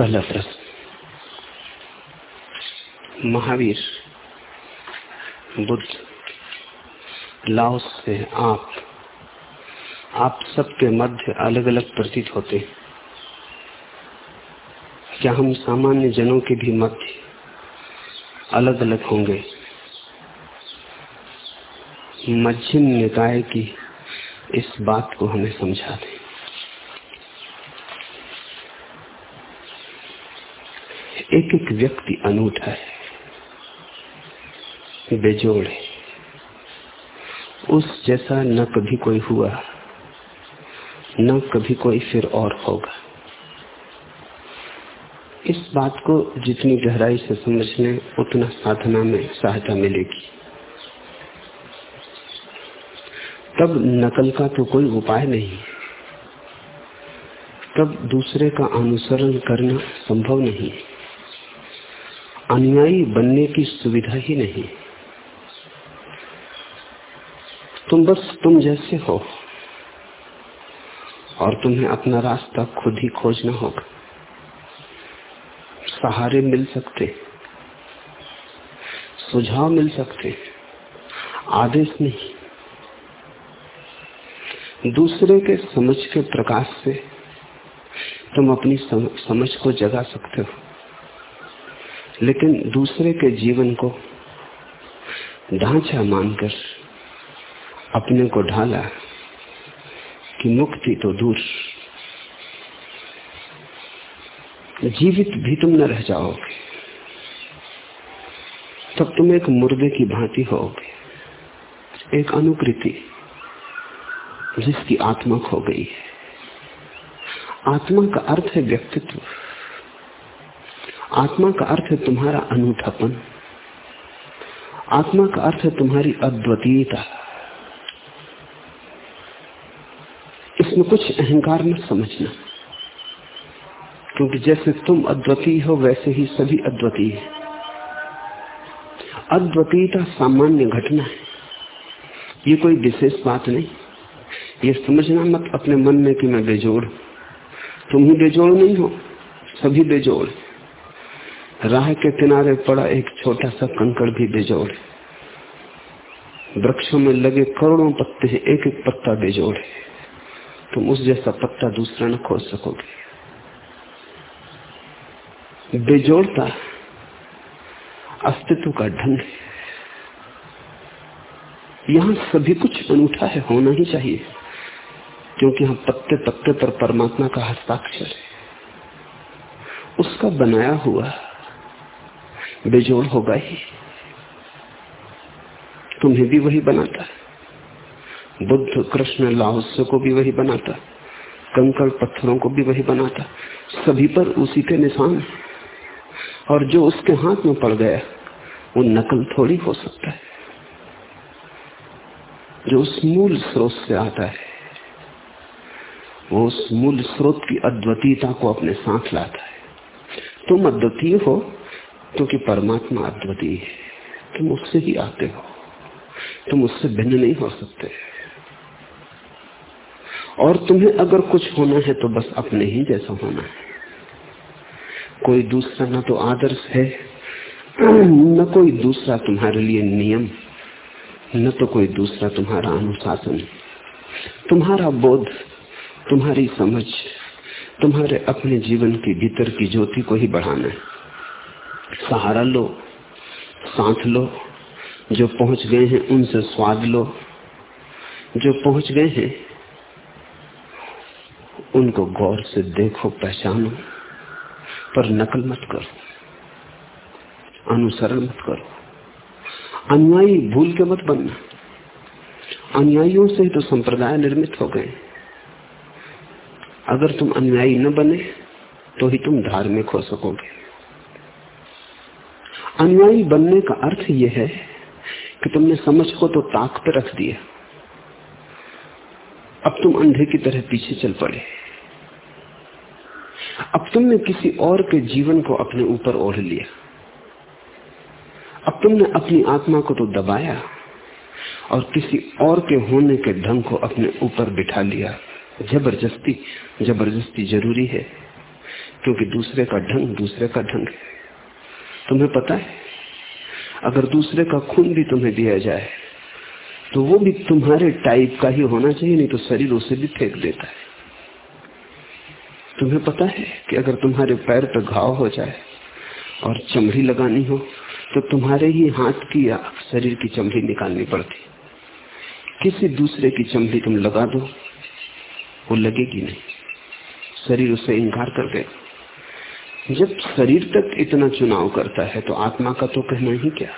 पहला प्रश्न महावीर, बुद्ध लाओस से आप। आप सबके मध्य अलग अलग प्रतीत होते क्या हम सामान्य जनों के भी मध्य अलग अलग होंगे? मध्यम निकाय की इस बात को हमें समझा दें एक एक व्यक्ति अनूठा है। बेजोड़। है उस जैसा न कभी कोई हुआ, न कभी कोई फिर और होगा। इस बात को जितनी गहराई से समझने, उतना साधना में सहायता मिलेगी। तब नकल का तो कोई उपाय नहीं तब दूसरे का अनुसरण करना संभव नहीं है। अनुयायी बनने की सुविधा ही नहीं। तुम बस तुम जैसे हो, और तुम्हें अपना रास्ता खुद ही खोजना होगा। सहारे मिल सकते, सुझाव मिल सकते, आदेश नहीं। दूसरे के समझ के प्रकाश से तुम अपनी समझ को जगा सकते हो। लेकिन दूसरे के जीवन को ढांचा मानकर अपने को ढाला कि मुक्ति तो दूर। जीवित भी तुम न रह जाओगे, तब तुम एक मुर्दे की भांति होगे, एक अनुकृति जिसकी आत्मा खो गई है। आत्मा का अर्थ है व्यक्तित्व। आत्मा का अर्थ है तुम्हारा अनूठापन। आत्मा का अर्थ है तुम्हारी अद्वितीयता। इसमें कुछ अहंकार मत समझना। क्योंकि जैसे तुम अद्वितीय हो, वैसे ही सभी अद्वितीय है। अद्वितीयता सामान्य घटना है। ये कोई विशेष बात नहीं। ये समझना मत अपने मन में कि मैं बेजोड़ तुम ही बेजोड़ नहीं हो, सभी बेजोड़ राह के किनारे पड़ा एक छोटा सा कंकड़ भी बेजोड़ है। वृक्षों में लगे करोड़ों पत्ते हैं एक एक पत्ता बेजोड़ है। तुम उस जैसा पत्ता दूसरा न खोज सकोगे। बेजोड़ता अस्तित्व का ढंग है। यहाँ सभी कुछ अनूठा है, होना ही चाहिए। क्योंकि हम पत्ते पत्ते पर परमात्मा का हस्ताक्षर है। उसका बनाया हुआ बेजोड़ होगा ही। तुम्हें भी वही बनाता है। बुद्ध कृष्ण लाहौस्य को भी वही बनाता कंकड़ पत्थरों को भी वही बनाता सभी पर उसी के निशान और जो उसके हाथ में पड़ गया, वो नकल थोड़ी हो सकता है। जो उस मूल स्रोत से आता है, वो उस मूल स्रोत की अद्वितीयता को अपने साथ लाता है। तुम अद्वितीय हो क्योंकि परमात्मा अद्वितीय है। तुम उससे ही आते हो। तुम उससे भिन्न नहीं हो सकते। और तुम्हें अगर कुछ होना है तो बस अपने ही जैसा होना है। कोई दूसरा न तो आदर्श है, न कोई दूसरा तुम्हारे लिए नियम, न तो कोई दूसरा तुम्हारा अनुशासन। तुम्हारा बोध, तुम्हारी समझ, तुम्हारे अपने जीवन के भीतर की ज्योति को ही बढ़ाना है। सहारा लो साथ लो, जो पहुँच गए हैं उनसे स्वाद लो। जो पहुँच गए हैं, उनको गौर से देखो, पहचानो, पर नकल मत करो, अनुसरण मत करो। अनुयायी भूल के मत बनना। अनुयायियों से ही तो संप्रदाय निर्मित हो गए। अगर तुम अनुयायी न बने तो ही तुम धार्मिक हो सकोगे। अनुयायी बनने का अर्थ यह है कि तुमने समझ को तो ताक पर रख दिया। अब तुम अंधे की तरह पीछे चल पड़े। अब तुमने किसी और के जीवन को अपने ऊपर ओढ़ लिया। अब तुमने अपनी आत्मा को तो दबाया और किसी और के होने के ढंग को अपने ऊपर बिठा लिया। ज़बरदस्ती ज़बरदस्ती ज़रूरी है, क्योंकि दूसरे का ढंग दूसरे का ढंग है। तुम्हें पता है? अगर दूसरे का खून भी तुम्हें दिया जाए तो वो भी तुम्हारे टाइप का ही होना चाहिए, नहीं तो शरीर उसे भी फेंक देता है। तुम्हें पता है कि अगर तुम्हारे पैर पर घाव हो जाए और चमड़ी लगानी हो तो तुम्हारे ही हाथ की या शरीर की चमड़ी निकालनी पड़ती। किसी दूसरे की चमड़ी तुम लगा दो, वो लगेगी नहीं। शरीर उसे इनकार कर देगा। जब शरीर तक इतना चुनाव करता है तो आत्मा का तो कहना ही क्या?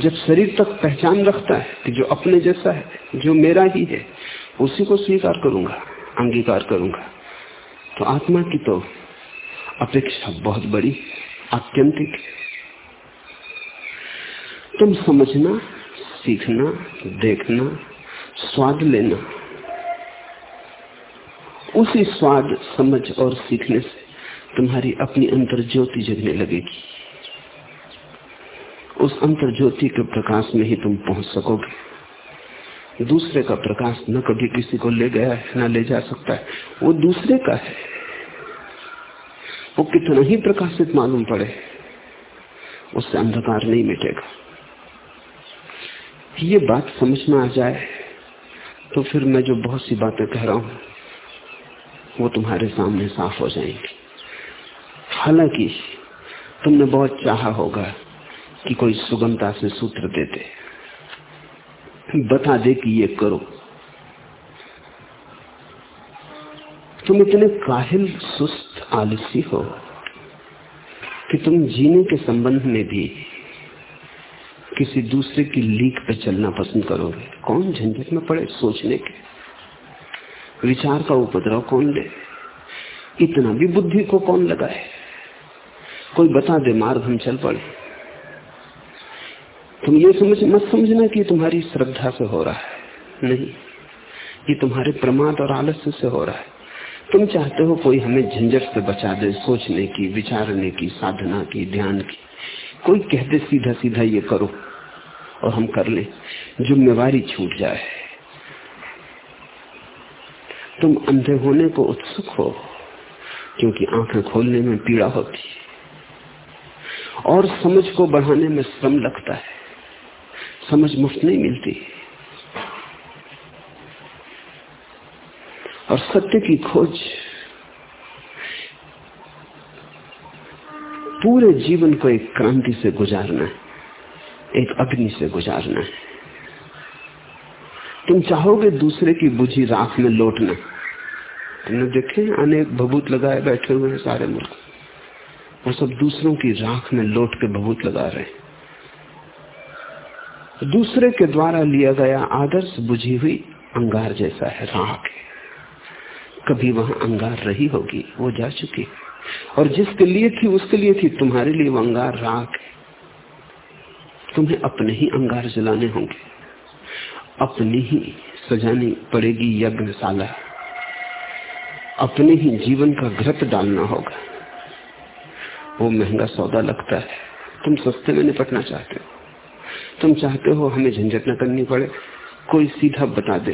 जब शरीर तक पहचान रखता है कि जो अपने जैसा है, जो मेरा ही है, उसी को स्वीकार करूँगा, अंगीकार करूँगा तो आत्मा की तो अपेक्षा बहुत बड़ी, आत्यंतिक तुम समझना, सीखना, देखना, स्वाद लेना उसी स्वाद, समझ और सीखने से तुम्हारी अपनी अंतर ज्योति जगने लगेगी। उस अंतर ज्योति के प्रकाश में ही तुम पहुँच सकोगे। दूसरे का प्रकाश न कभी किसी को ले गया है, न ले जा सकता है। वो दूसरे का है। वो कितना ही प्रकाशित मालूम पड़े, उससे अंधकार नहीं मिटेगा। ये बात समझ में आ जाए तो फिर मैं जो बहुत सी बातें कह रहा हूँ वो तुम्हारे सामने साफ़ हो जाएँगी। हालाँकि तुमने बहुत चाहा होगा कि कोई सुगमता से सूत्र दे दे। बता दे कि ये करो। तुम इतने काहिल, सुस्त, आलसी हो कि तुम जीने के संबंध में भी किसी दूसरे की लीक पे चलना पसंद करोगे। कौन झंझट में पड़े सोचने के? विचार का उपद्रव कौन ले? इतना भी बुद्धि को कौन लगाए? कोई बता दे मार्ग हम चल पड़े। तुम ये समझ, मत समझना कि तुम्हारी श्रद्धा से हो रहा है। नहीं, ये तुम्हारे प्रमाद और आलस्य से हो रहा है। तुम चाहते हो कोई हमें झंझट से बचा दे, सोचने की, विचारने की, साधना की, ध्यान की। कोई कहते सीधा सीधा ये करो और हम कर ले। जिम्मेवारी छूट जाए। तुम अंधे होने को उत्सुक हो, क्योंकि आँखें खोलने में पीड़ा होती है। और समझ को बढ़ाने में श्रम लगता है। समझ मुफ़्त नहीं मिलती। और सत्य की खोज पूरे जीवन को एक क्रांति से गुजारना है, एक अग्नि से गुजारना है। तुम चाहोगे दूसरे की बुझी राख में लौटना। तुमने देखे अनेक भभूत लगाए बैठे हुए हैं सारे मुल्क। वो सब दूसरों की राख में लौट के भभूत लगा रहे हैं। दूसरे के द्वारा लिया गया आदर्श बुझी हुई अंगार जैसा है, राख है। कभी वहाँ अंगार रही होगी, वो जा चुकी और जिसके लिए थी, उसके लिए थी, तुम्हारे लिए वो अंगार राख है। तुम्हें अपने ही अंगार जलाने होंगे। अपनी ही सजानी पड़ेगी यज्ञशाला। अपने ही जीवन का घृत डालना होगा। वो महँगा सौदा लगता है। तुम सस्ते में निपटना चाहते हो। तुम चाहते हो हमें झंझट न करनी पड़े। कोई सीधा बता दे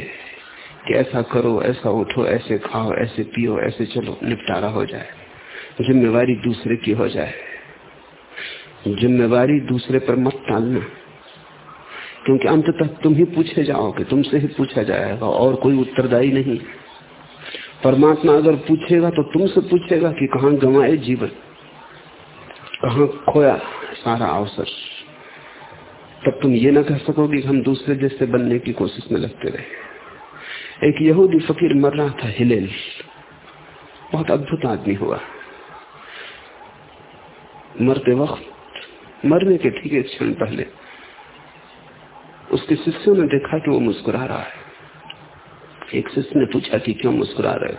कि ऐसा करो, ऐसा उठो, ऐसे खाओ, ऐसे पियो, ऐसे चलो, निपटारा हो जाए। जिम्मेवारी दूसरे की हो जाए। जिम्मेवारी दूसरे पर मत टालना। क्योंकि अंत तक तुम ही पूछे जाओगे, तुमसे ही पूछा जाएगा और कोई उत्तरदायी नहीं। परमात्मा अगर पूछेगा तो तुमसे पूछेगा कि कहा गंवाए जीवन? कहा खोया सारा अवसर? तब तुम ये ना कह सकोगे हम दूसरे जैसे बनने की कोशिश में लगते रहे। एक यहूदी फकीर मर रहा था, हिलेल। बहुत अद्भुत आदमी हुआ। मरते वक्त, मरने के ठीक एक क्षण पहले, उसके शिष्यों ने देखा कि वो मुस्कुरा रहा है। एक शिष्य ने पूछा कि क्यों मुस्कुरा रहे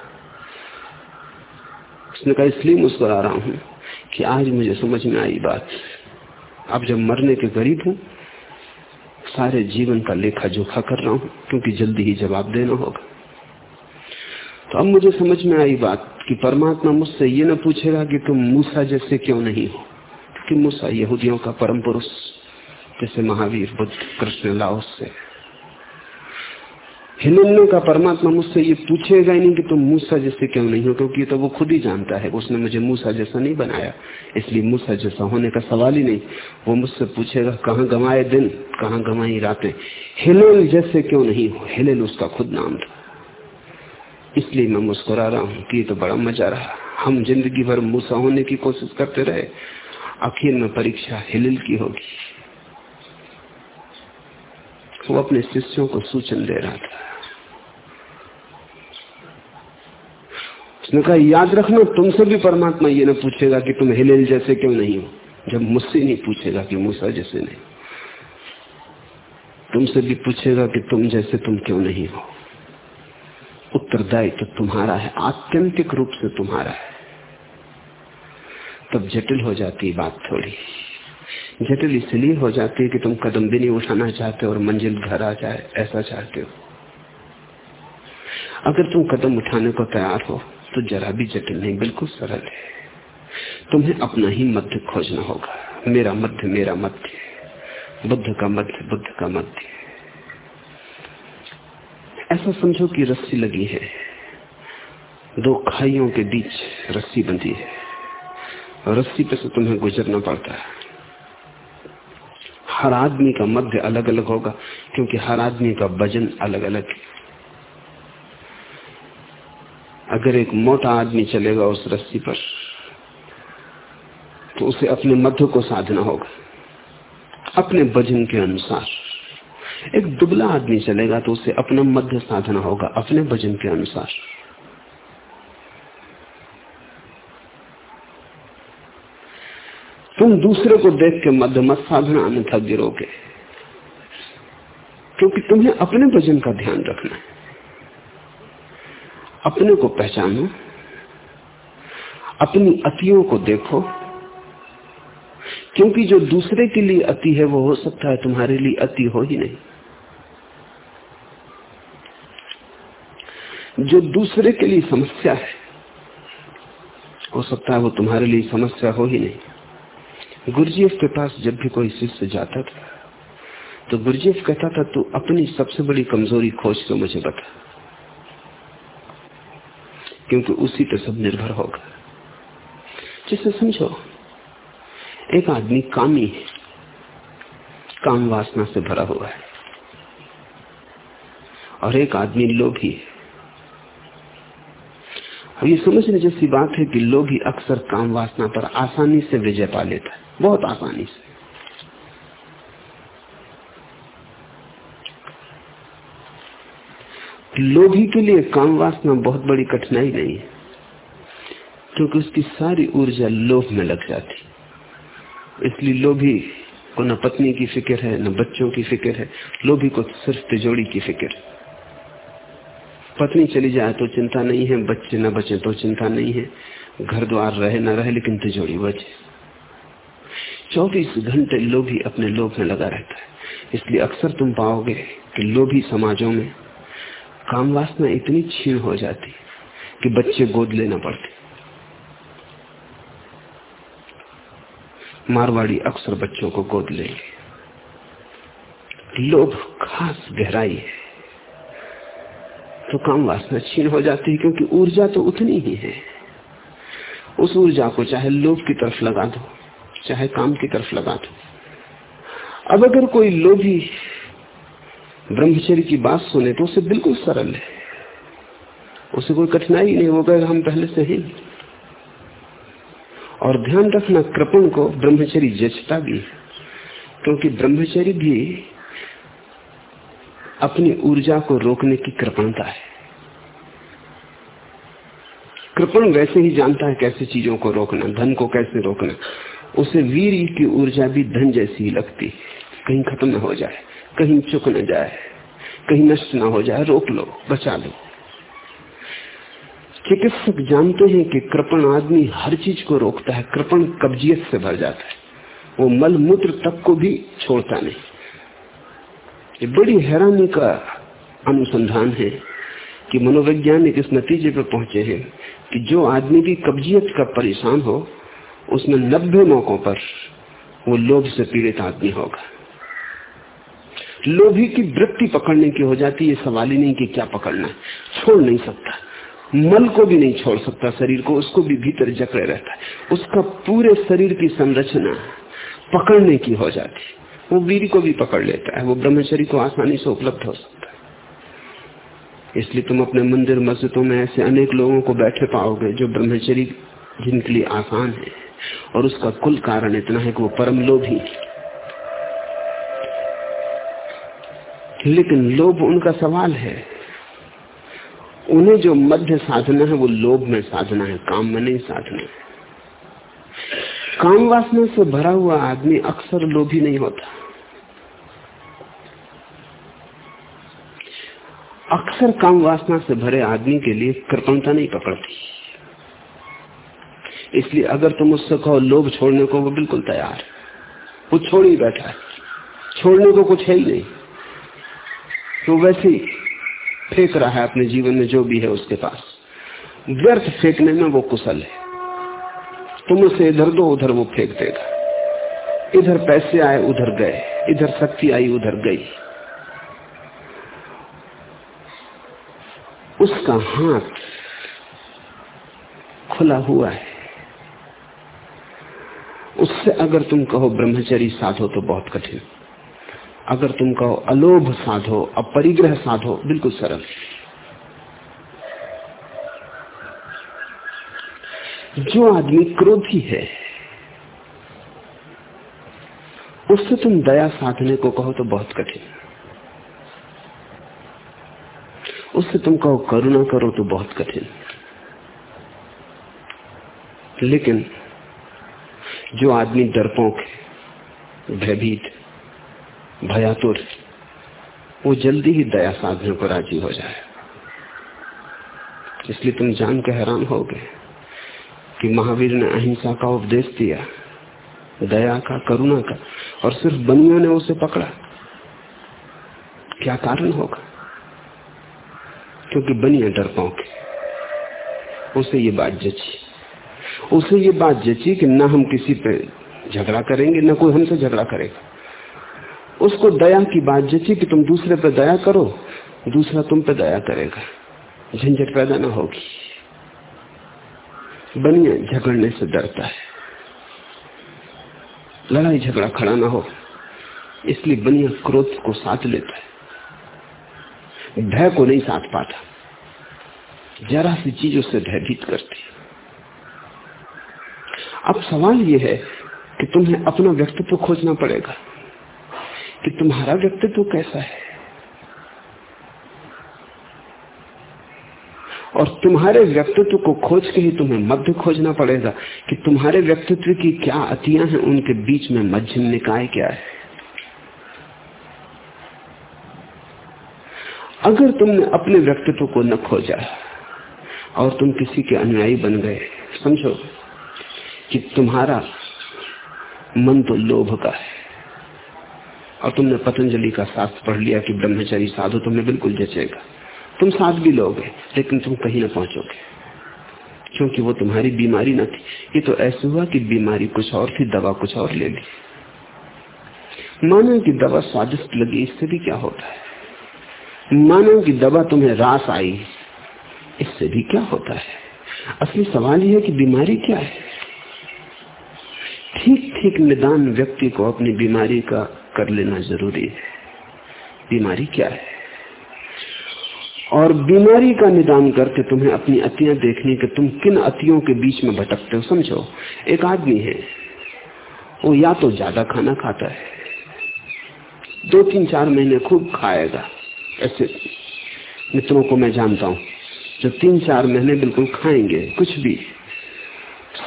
उसने कहा, इसलिए मुस्कुरा रहा हूँ कि आज मुझे समझ में आई बात। अब जब मरने के करीब हूँ, सारे जीवन का लेखा जोखा कर रहा हूँ, क्योंकि जल्दी ही जवाब देना होगा। तो अब मुझे समझ में आई बात कि परमात्मा मुझसे ये ना पूछेगा कि तुम मूसा जैसे क्यों नहीं हो, क्योंकि मूसा यहूदियों का परम पुरुष, जैसे महावीर बुद्ध कृष्ण लाओस से। हिलने का परमात्मा मुझसे ये पूछेगा ही नहीं कि तुम मूसा जैसे क्यों नहीं हो, क्योंकि तो वो खुद ही जानता है। उसने मुझे मूसा जैसा नहीं बनाया। इसलिए मूसा जैसा होने का सवाल ही नहीं। वो मुझसे पूछेगा, कहाँ गंवाए दिन? कहाँ गंवाई रातें? हिलेल जैसे क्यों नहीं हो? हिलेल उसका खुद नाम था। इसलिए मैं मुस्कुरा रहा हूँ कि तो बड़ा मज़ा रहा। हम ज़िंदगी भर मूसा होने की कोशिश करते रहे। आखिर में परीक्षा हिलिल की होगी। वो अपने शिष्यों को सूचन दे रहा था। उसने कहा, याद रखना, तुमसे भी परमात्मा ये ना पूछेगा कि तुम हिलेल जैसे क्यों नहीं हो, जब मुझसे नहीं पूछेगा कि मूसा जैसे नहीं। तुमसे भी पूछेगा कि तुम जैसे तुम क्यों नहीं हो। उत्तरदायित्व तो तुम्हारा है, आत्यंतिक रूप से तुम्हारा है। तब जटिल हो जाती बात थोड़ी। जटिल इसलिए हो जाती है कि तुम कदम भी नहीं उठाना चाहते और मंजिल घर आ जाए, ऐसा चाहते हो। अगर तुम कदम उठाने को तैयार हो तो जरा भी जटिल नहीं, बिल्कुल सरल है। तुम्हें अपना ही मध्य खोजना होगा। मेरा मध्य मेरा मध्य। बुद्ध का मध्य, बुद्ध का मध्य। ऐसा समझो कि रस्सी लगी है। दो खाइयों के बीच रस्सी बंधी है। रस्सी पे से तुम्हें गुजरना पड़ता है। हर आदमी का मध्य अलग अलग होगा, क्योंकि हर आदमी का वज़न अलग अलग है। अगर एक मोटा आदमी चलेगा उस रस्सी पर तो उसे अपने मध्य को साधना होगा, अपने वज़न के अनुसार। एक दुबला आदमी चलेगा तो उसे अपना मध्य साधना होगा, अपने वज़न के अनुसार। तुम दूसरे को देख के मध्य मत साधना अन्यथा गिरोगे क्योंकि तुम्हें अपने वज़न का ध्यान रखना है। अपने को पहचानो, अपनी अतियों को देखो। क्योंकि जो दूसरे के लिए अति है, वो हो सकता है तुम्हारे लिए अति हो ही नहीं। जो दूसरे के लिए समस्या है, हो सकता है वो तुम्हारे लिए समस्या हो ही नहीं। गुरुजीएफ के पास जब भी कोई शिष्य जाता था तो गुरुजीएफ कहता था, तू अपनी सबसे बड़ी कमज़ोरी खोज तो मुझे बता, क्योंकि उसी पर सब निर्भर होगा। जिसे समझो, एक आदमी कामी है, काम वासना से भरा हुआ है, और एक आदमी लोभी है ये समझने जैसी बात है कि लोग ही अक्सर काम वासना पर आसानी से विजय पा लेता है। बहुत आसानी से। लोभी के लिए काम वासना बहुत बड़ी कठिनाई नहीं है, क्योंकि उसकी सारी ऊर्जा लोभ में लग जाती इसलिए लोभी को न पत्नी की फ़िक्र है, न बच्चों की फ़िक्र है, लोभी को सिर्फ़ तिजोड़ी की फ़िक्र है। पत्नी चली जाए तो चिंता नहीं है, बच्चे न बचे तो चिंता नहीं है। घर द्वार रहे न रहे, लेकिन तिजोड़ी बचे। चौबीस घंटे लोभी अपने लोभ में लगा रहता है। इसलिए अक्सर तुम पाओगे कि लोभी समाजों में काम वासना इतनी छीण हो जाती कि बच्चे गोद लेना पड़ते। मारवाड़ी अक्सर बच्चों को गोद लेंगे। लोभ खास गहराई है। तो काम वासना छीन हो जाती है, क्योंकि ऊर्जा तो उतनी ही है। उस ऊर्जा को चाहे लोभ की तरफ़ लगा दो, चाहे काम की तरफ़ लगा दो। अब अगर कोई लोभी ब्रह्मचर्य की बात सुने तो उसे बिल्कुल सरल है। उसे कोई कठिनाई नहीं वो कहेगा हम पहले से ही। और ध्यान रखना कृपण को ब्रह्मचरी जचता भी क्योंकि ब्रह्मचरी भी अपनी ऊर्जा को रोकने की कृपणता है। कृपण वैसे ही जानता है कैसे चीज़ों को रोकना, धन को कैसे रोकना। उसे वीर की ऊर्जा भी धन जैसी ही लगती कहीं खत्म न हो जाए, कहीं चुक न जाए, कहीं नष्ट न हो जाए, रोक लो, बचा लो। चिकित्सक जानते हैं कि कृपण आदमी हर चीज़ को रोकता है, कृपण कब्जियत से भर जाता है। वो मल मूत्र तक को भी छोड़ता नहीं। ये बड़ी हैरानी का अनुसंधान है कि मनोवैज्ञानिक इस नतीजे पर पहुँचे हैं कि जो आदमी की कब्जियत का परेशान हो उसमें नब्बे मौकों पर वो लोभ से पीड़ित आदमी होगा। लोभी की वृत्ति पकड़ने की हो जाती है सवाल ही नहीं कि क्या पकड़ना है। छोड़ नहीं सकता। मल को भी नहीं छोड़ सकता, शरीर को, उसको भी भीतर जकड़े रहता है। उसका पूरे शरीर की संरचना पकड़ने की हो जाती वो वीर को भी पकड़ लेता है, वो ब्रह्मचरी को आसानी से उपलब्ध हो सकता है। इसलिए तुम अपने मंदिर मस्जिदों में ऐसे अनेक लोगों को बैठे पाओगे जो ब्रह्मचरी जिनके लिए आसान है, और उसका कुल कारण इतना है कि वो परम लोभी लेकिन लोभ उनका सवाल है। उन्हें जो मध्य साधना है, वो लोभ में साधना है, काम में नहीं साधना है। काम वासना से भरा हुआ आदमी अक्सर लोभी नहीं होता। अक्सर काम वासना से भरे आदमी के लिए कृपणता नहीं पकड़ती। इसलिए अगर तुम उससे कहो, लोभ छोड़ने को वो बिल्कुल तैयार है। वो छोड़ ही बैठा है। छोड़ने को कुछ है ही नहीं। तो वैसे ही फेंक रहा है अपने जीवन में जो भी है उसके पास। व्यर्थ फेंकने में वो कुशल है। तुम उसे इधर दो, उधर वो फेंक देगा। इधर पैसे आए, उधर गए। इधर शक्ति आई, उधर गई। उसका हाथ खुला हुआ है। उससे अगर तुम कहो ब्रह्मचरी साधो तो बहुत कठिन। अगर तुम कहो अलोभ साधो, अपरिग्रह साधो, बिल्कुल सरल। जो आदमी क्रोधी है, उससे तुम दया साधने को कहो तो बहुत कठिन। उससे तुम कहो करुणा करो तो बहुत कठिन। लेकिन जो आदमी डरपोक है, भयभीत, भयातुर, वो जल्दी ही दया साधने को राज़ी हो जाए। इसलिए तुम जान के हैरान हो गए कि महावीर ने अहिंसा का उपदेश दिया, दया का, करुणा का, और सिर्फ़ बनियों ने उसे पकड़ा। क्या कारण होगा? क्योंकि बनी बनिया डरपोक उसे ये बात जची। उसे ये बात जची कि ना हम किसी पे झगड़ा करेंगे, ना कोई हमसे झगड़ा करेगा। उसको दया की बात जची कि तुम दूसरे पे दया करो, दूसरा तुम पे दया करेगा। झंझट पैदा ना होगी। बनिया झगड़ने से डरता है। लड़ाई झगड़ा खड़ा ना हो, इसलिए बनिया क्रोध को साथ लेता है। भय को नहीं साथ पाता। जरा सी चीज़ उससे भयभीत करती अब सवाल यह है कि तुम्हें अपना व्यक्तित्व खोजना पड़ेगा कि तुम्हारा व्यक्तित्व कैसा है? और तुम्हारे व्यक्तित्व को खोज के ही तुम्हें मध्य खोजना पड़ेगा कि तुम्हारे व्यक्तित्व की क्या अतियाँ हैं, उनके बीच में मध्यम निकाय क्या है? अगर तुमने अपने व्यक्तित्व को न खोजा और तुम किसी के अनुयायी बन गए, समझो कि तुम्हारा मन तो लोभ का है। और तुमने पतंजलि का शास्त्र पढ़ लिया कि ब्रह्मचारी साधु तुम्हें बिल्कुल जचेगा। तुम साथ भी लोगे, लेकिन तुम कहीं ना पहुंचोगे। क्योंकि वो तुम्हारी बीमारी न थी। ये तो ऐसे हुआ कि बीमारी कुछ और थी, दवा कुछ और ले ली। मानो कि दवा स्वादिष्ट लगी, इससे भी क्या होता है? मानो कि दवा तुम्हें रास आई। इससे भी क्या होता है? असली सवाल यह है कि बीमारी क्या है? ठीक ठीक निदान व्यक्ति को अपनी बीमारी का कर लेना ज़रूरी है। बीमारी क्या है? और बीमारी का निदान करके तुम्हें अपनी अतियाँ देखनी कि तुम किन अतियों के बीच में भटकते हो, समझो? एक आदमी है। वो या तो ज़्यादा खाना खाता है दो तीन चार महीने खूब खाएगा। ऐसे मित्रों को मैं जानता हूँ, जो तीन चार महीने बिल्कुल खाएँगे, कुछ भी,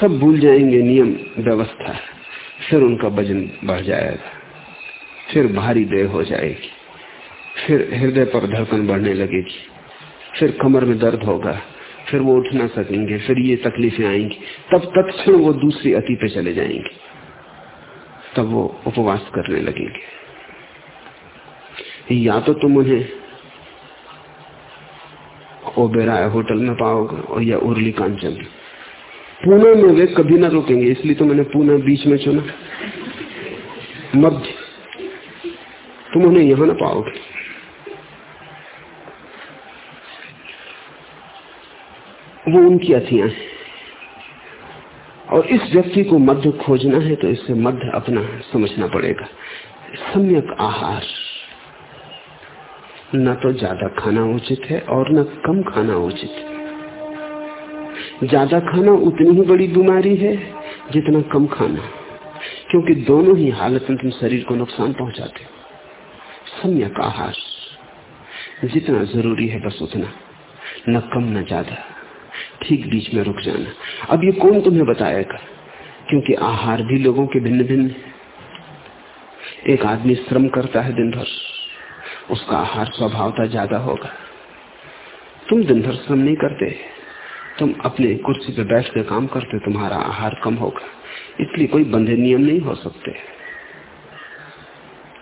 सब भूल जाएँगे, नियम, व्यवस्था, फिर उनका वज़न बढ़ जाएगा, फिर भारी देह हो जाएगी, फिर हृदय पर धड़कन बढ़ने लगेगी, फिर कमर में दर्द होगा, फिर वो उठ ना सकेंगे, फिर ये तकलीफें आएँगी, तब तत्क्षण वो दूसरी अति पे चले जाएँगे, तब वो उपवास करने लगेंगे। या तो तुम उन्हें ओबेराय होटल में पाओगे और या उर्ली कांचन पुणे में वे कभी ना रुकेंगे, इसलिए तो मैंने पुणे बीच में चुना। मध्य। तुम उन्हें यहाँ ना पाओगे। वो उनकी अथियाँ हैं। और इस व्यक्ति को मध्य खोजना है तो इससे मध्य अपना समझना पड़ेगा। सम्यक आहार। न तो ज़्यादा खाना उचित है और न कम खाना उचित है। ज़्यादा खाना उतनी ही बड़ी बीमारी है जितना कम खाना। क्योंकि दोनों ही हालत में तुम शरीर को नुकसान पहुंचाते हो। सम्यक आहार। जितना ज़रूरी है बस उतना। न कम, न ज़्यादा। ठीक बीच में रुक जाना। अब ये कौन तुम्हें बताएगा? क्योंकि आहार भी लोगों के भिन्न भिन्न एक आदमी श्रम करता है दिन भर उसका आहार स्वभावता ज़्यादा होगा। तुम दिन भर श्रम नहीं करते, तुम अपने कुर्सी पे बैठ कर काम करते, तुम्हारा आहार कम होगा। इसलिए कोई बंधे नियम नहीं हो सकते।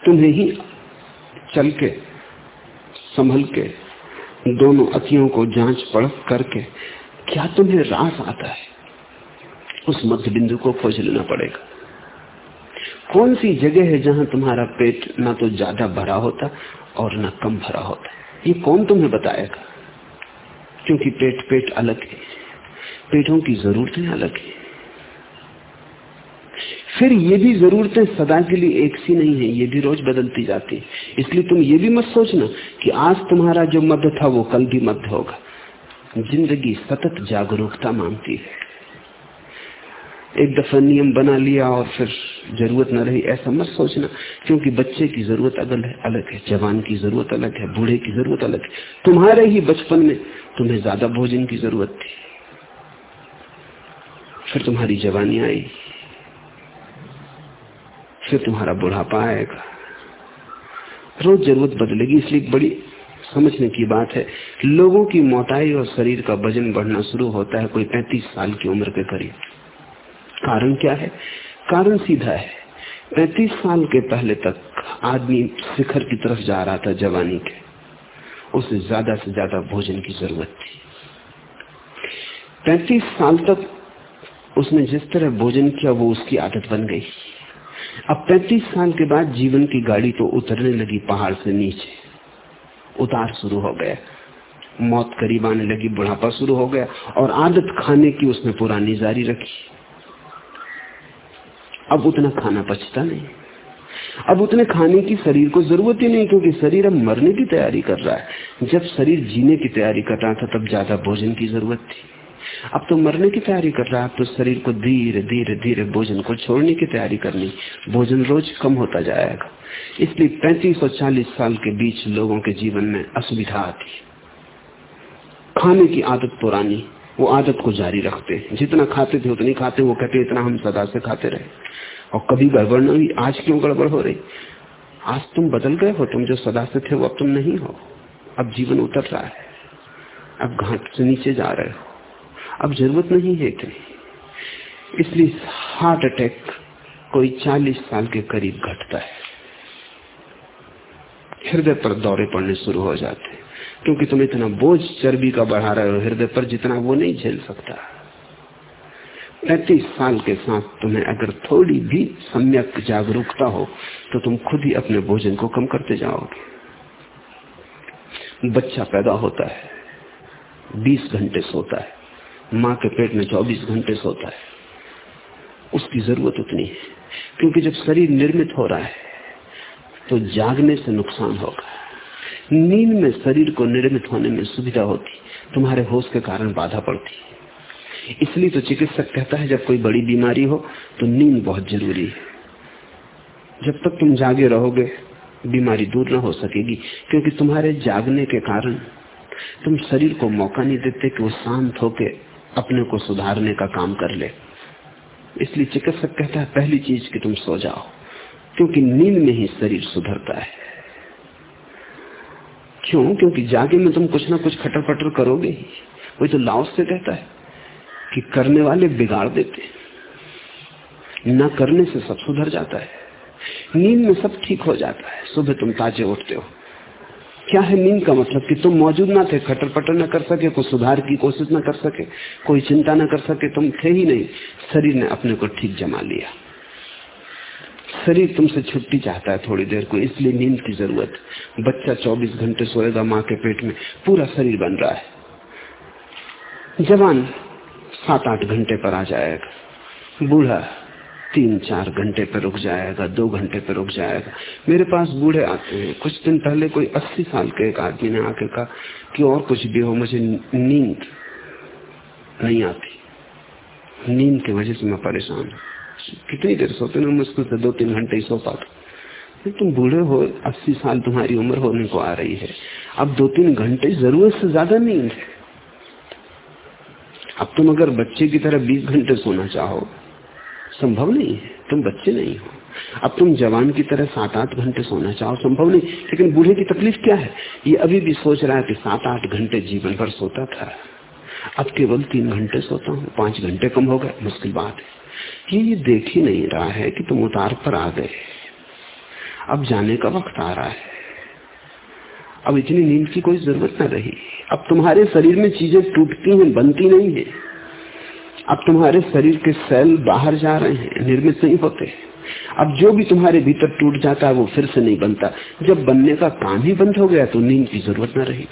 तुम्हें ही चल के संभल के दोनों अतियों को जाँच पड़क करके क्या तुम्हें रास आता है? उस मध्य बिंदु को खोज लेना पड़ेगा। कौन सी जगह है जहाँ तुम्हारा पेट ना तो ज़्यादा भरा होता और ना कम भरा होता? ये कौन तुम्हें बताएगा? क्योंकि पेट पेट अलग है। पेटों की जरूरतें अलग है। फिर ये भी जरूरतें सदा के लिए एक सी नहीं है, ये भी रोज बदलती जाती है। इसलिए तुम ये भी मत सोचना कि आज तुम्हारा जो मध्य था वो कल भी मध्य होगा। ज़िंदगी सतत जागरूकता मांगती है। एक दफ़ा नियम बना लिया और फिर ज़रूरत न रही, ऐसा मत सोचना। क्योंकि बच्चे की ज़रूरत अलग है अलग है। जवान की ज़रूरत अलग है, बूढ़े की ज़रूरत अलग है। तुम्हारे ही बचपन में तुम्हें ज़्यादा भोजन की ज़रूरत थी। फिर तुम्हारी जवानी आई। फिर तुम्हारा बुढ़ापा आएगा। रोज ज़रूरत बदलेगी, इसलिए बड़ी समझने की बात है। लोगों की मोटाई और शरीर का वज़न बढ़ना शुरू होता है, कोई पैंतीस साल की उम्र के करीब। कारण क्या है? कारण सीधा है। पैतीस साल के पहले तक आदमी शिखर की तरफ़ जा रहा था जवानी के। उसे ज़्यादा से ज़्यादा भोजन की ज़रूरत थी। पैतीस साल तक उसने जिस तरह भोजन किया, वो उसकी आदत बन गई। अब पैंतीस साल के बाद जीवन की गाड़ी तो उतरने लगी पहाड़ से नीचे। उतार शुरू हो गया। मौत करीब आने लगी, बुढ़ापा शुरू हो गया और आदत खाने की उसने पुरानी जारी रखी। अब उतना खाना पचता नहीं। अब उतने खाने की शरीर को ज़रूरत ही नहीं, क्योंकि शरीर अब मरने की तैयारी कर रहा है। जब शरीर जीने की तैयारी कर रहा था, तब ज़्यादा भोजन की ज़रूरत थी। अब तो मरने की तैयारी कर रहा है तो शरीर को धीरे धीरे धीरे भोजन को छोड़ने की तैयारी करनी, भोजन रोज कम होता जाएगा। इसलिए पैंतीस और चालीस साल के बीच लोगों के जीवन में असुविधा आती खाने की आदत पुरानी, वो आदत को जारी रखते जितना खाते थे, उतनी खाते वो कहते इतना हम सदा से खाते रहे। और कभी गड़बड़ नहीं हुई आज क्यों गड़बड़ हो रही? आज तुम बदल गए हो, तुम जो सदा से थे वो अब तुम नहीं हो। अब जीवन उतर रहा है। अब घाट से नीचे जा रहे हो। अब ज़रूरत नहीं है इतनी। इसलिए हार्ट अटैक कोई चालीस साल के करीब घटता है। हृदय पर दौरे पड़ने शुरू हो जाते हैं, क्योंकि तुम इतना बोझ चर्बी का बढ़ा रहे हो, हृदय पर जितना वो नहीं झेल सकता। पैतीस साल के साथ तुम्हें अगर थोड़ी भी सम्यक जागरूकता हो तो तुम खुद ही अपने भोजन को कम करते जाओगे। बच्चा पैदा होता है, बीस घंटे सोता है, माँ के पेट में 24 घंटे सोता है। उसकी ज़रूरत उतनी है, क्योंकि जब शरीर निर्मित हो रहा है तो जागने से नुकसान होगा। नींद में शरीर को निर्मित होने में सुविधा होती, तुम्हारे होश के कारण बाधा पड़ती। इसलिए तो चिकित्सक कहता है, जब कोई बड़ी बीमारी हो तो नींद बहुत ज़रूरी है। जब तक तुम जागे रहोगे, बीमारी दूर न हो सकेगी, क्योंकि तुम्हारे जागने के कारण तुम शरीर को मौका नहीं देते कि वो शांत होके अपने को सुधारने का काम कर ले। इसलिए चिकित्सक कहता है, पहली चीज़ कि तुम सो जाओ, क्योंकि नींद में ही शरीर सुधरता है। क्यों? क्योंकि जागे में तुम कुछ ना कुछ खटर पटर करोगे ही। वही तो लाओस से कहता है कि करने वाले बिगाड़ देते न करने से सब सुधर जाता है। नींद में सब ठीक हो जाता है। सुबह तुम ताजे उठते हो। क्या है नींद का मतलब? कि तुम मौजूद ना थे खटर पटर न कर सके, कोई सुधार की कोशिश न कर सके, कोई चिंता न कर सके, तुम थे ही नहीं। शरीर ने अपने को ठीक जमा लिया। शरीर तुमसे छुट्टी चाहता है थोड़ी देर को, इसलिए नींद की ज़रूरत। बच्चा 24 घंटे सोएगा माँ के पेट में, पूरा शरीर बन रहा है। जवान सात आठ घंटे पर आ जाएगा। बूढ़ा तीन चार घंटे पर रुक जाएगा, दो घंटे पर रुक जाएगा। मेरे पास बूढ़े आते हैं। कुछ दिन पहले कोई अस्सी साल के एक आदमी ने आके कहा कि और कुछ भी हो, मुझे नींद नहीं आती। नींद की वजह से मैं परेशान हूँ। कितनी देर सोते ना मुश्किल से दो तीन घंटे ही सो पाता तुम बूढ़े हो, अस्सी साल तुम्हारी उम्र होने को आ रही है। अब दो तीन घंटे ज़रूरत से ज़्यादा नींद है। अब तुम अगर बच्चे की तरह बीस घंटे सोना चाहो, संभव नहीं है। तुम बच्चे नहीं हो। अब तुम जवान की तरह सात आठ घंटे सोना चाहो, संभव नहीं। लेकिन बूढ़े की तकलीफ़ क्या है? ये अभी भी सोच रहा है कि सात आठ घंटे जीवन भर सोता था। अब केवल तीन घंटे सोता हूँ, पाँच घंटे कम हो गए। मुश्किल बात है। ये ये देख ही नहीं रहा है कि तुम उतार पर आ गए। अब जाने का वक्त आ रहा है। अब इतनी नींद की कोई ज़रूरत न रही। अब तुम्हारे शरीर में चीज़ें टूटती हैं, बनती नहीं है। अब तुम्हारे शरीर के सेल बाहर जा रहे हैं, निर्मित नहीं होते। अब जो भी तुम्हारे भीतर टूट जाता है, वो फिर से नहीं बनता। जब बनने का काम ही बंद हो गया तो नींद की ज़रूरत न रही।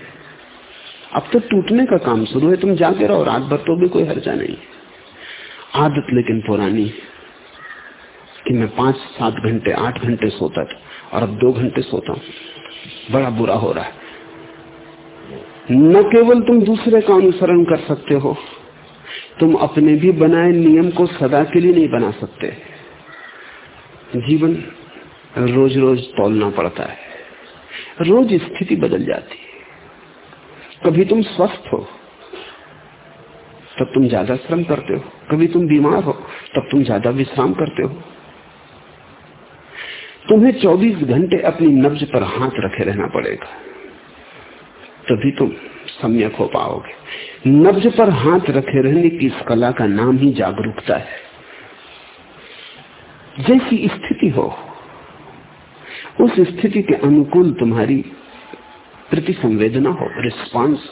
अब तो टूटने का काम शुरू है, तुम जागे रहो, रात भर तो भी कोई हर्जा नहीं। आदत लेकिन पुरानी कि मैं पाँच सात घंटे, आठ घंटे सोता था और अब दो घंटे सोता हूँ। बड़ा बुरा हो रहा है। न केवल तुम दूसरे का अनुसरण कर सकते हो, तुम अपने भी बनाए नियम को सदा के लिए नहीं बना सकते। जीवन रोज रोज तोलना पड़ता है। रोज स्थिति बदल जाती है। कभी तुम स्वस्थ हो, तब तुम ज़्यादा श्रम करते हो। कभी तुम बीमार हो, तब तुम ज़्यादा विश्राम करते हो। तुम्हें 24 घंटे अपनी नब्ज पर हाथ रखे रहना पड़ेगा। तभी तुम सम्यक हो पाओगे। नब्ज पर हाथ रखे रहने की इस कला का नाम ही जागरूकता है। जैसी स्थिति हो, उस स्थिति के अनुकूल तुम्हारी प्रति संवेदना हो। रिस्पांस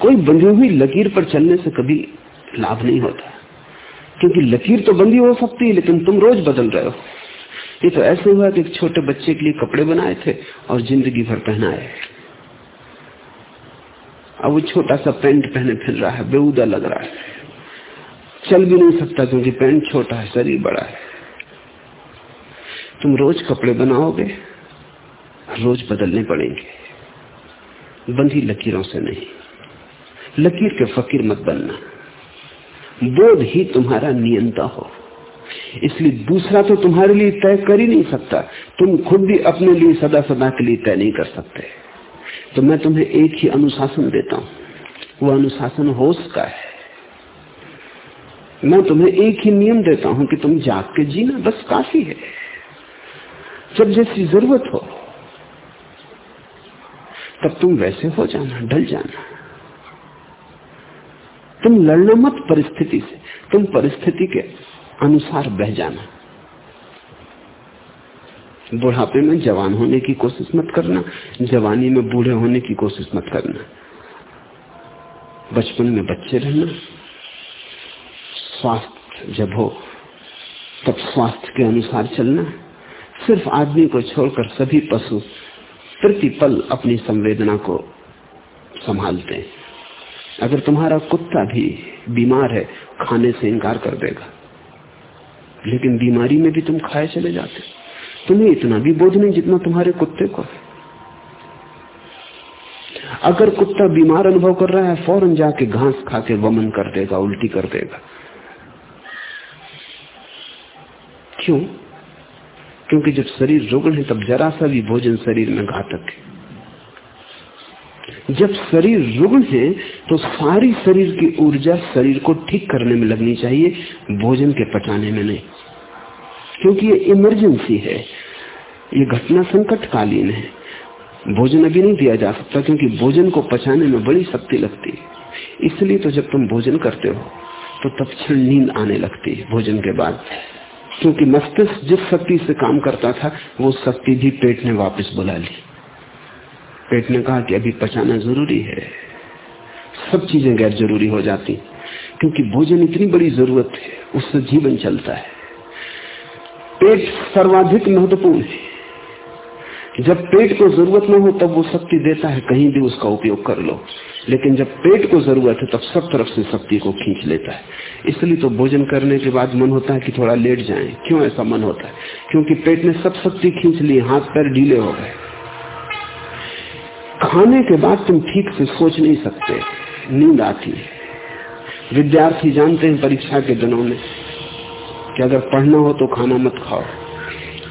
कोई बंधी हुई लकीर पर चलने से कभी लाभ नहीं होता। क्योंकि लकीर तो बंदी हो सकती है, लेकिन तुम रोज बदल रहे हो। ये तो ऐसे हुआ कि एक छोटे बच्चे के लिए कपड़े बनाए थे और ज़िंदगी भर पहनाए। अब वो छोटा सा पैंट पहने फिर रहा है, बेऊदा लग रहा है। चल भी नहीं सकता क्योंकि पैंट छोटा है, शरीर बड़ा है। तुम रोज कपड़े बनाओगे, रोज बदलने पड़ेंगे। बंधी लकीरों से नहीं। लकीर के फकीर मत बनना। बोध ही तुम्हारा नियंता हो। इसलिए दूसरा तो तुम्हारे लिए तय कर ही नहीं सकता। तुम खुद भी अपने लिए सदा सदा के लिए तय नहीं कर सकते। तो मैं तुम्हें एक ही अनुशासन देता हूँ। वो अनुशासन होश का है। मैं तुम्हें एक ही नियम देता हूँ कि तुम जाग के जीना बस काफ़ी है। जब जैसी ज़रूरत हो, तब तुम वैसे हो जाना, ढल जाना। तुम लड़ना मत परिस्थिति से। तुम परिस्थिति के अनुसार बह जाना। बुढ़ापे में जवान होने की कोशिश मत करना, जवानी में बूढ़े होने की कोशिश मत करना। बचपन में बच्चे रहना, स्वास्थ्य जब हो, तब स्वास्थ्य के अनुसार चलना। सिर्फ़ आदमी को छोड़कर सभी पशु प्रतिपल अपनी संवेदना को संभालते हैं। अगर तुम्हारा कुत्ता भी बीमार है, खाने से इनकार कर देगा। लेकिन बीमारी में भी तुम खाए चले जाते तुम्हें इतना भी बोझ नहीं जितना तुम्हारे कुत्ते को अगर कुत्ता बीमार अनुभव कर रहा है, फ़ौरन जाके घास खा के वमन कर देगा, उल्टी कर देगा। क्यों? क्योंकि जब शरीर रुग्ण है, तब जरा सा भी भोजन शरीर में घातक है। जब शरीर रुग्ण है तो सारी शरीर की ऊर्जा शरीर को ठीक करने में लगनी चाहिए, भोजन के पचाने में नहीं। क्योंकि ये इमरजेंसी है। ये घटना संकटकालीन है। भोजन अभी नहीं दिया जा सकता, क्योंकि भोजन को पचाने में बड़ी शक्ति लगती है। इसलिए तो जब तुम भोजन करते हो तो क्षण नींद आने लगती है भोजन के बाद। क्योंकि मस्तिष्क जिस शक्ति से काम करता था, वो शक्ति भी पेट ने वापस बुला ली। पेट ने कहा कि अभी पचाना ज़रूरी है। सब चीज़ें गैर ज़रूरी हो जाती क्योंकि भोजन इतनी बड़ी ज़रूरत है, उससे जीवन चलता है। पेट सर्वाधिक महत्वपूर्ण है। जब पेट को ज़रूरत न हो, तब वो शक्ति देता है, कहीं भी उसका उपयोग कर लो। लेकिन जब पेट को ज़रूरत है, तब सब तरफ़ से शक्ति को खींच लेता है। इसलिए तो भोजन करने के बाद मन होता है कि थोड़ा लेट जाएँ। क्यों ऐसा मन होता है? क्योंकि पेट ने सब शक्ति खींच ली, हाथ पैर ढीले हो गए। खाने के बाद तुम ठीक से सोच नहीं सकते। नींद आती है। विद्यार्थी जानते हैं परीक्षा के दिनों में कि अगर पढ़ना हो तो खाना मत खाओ,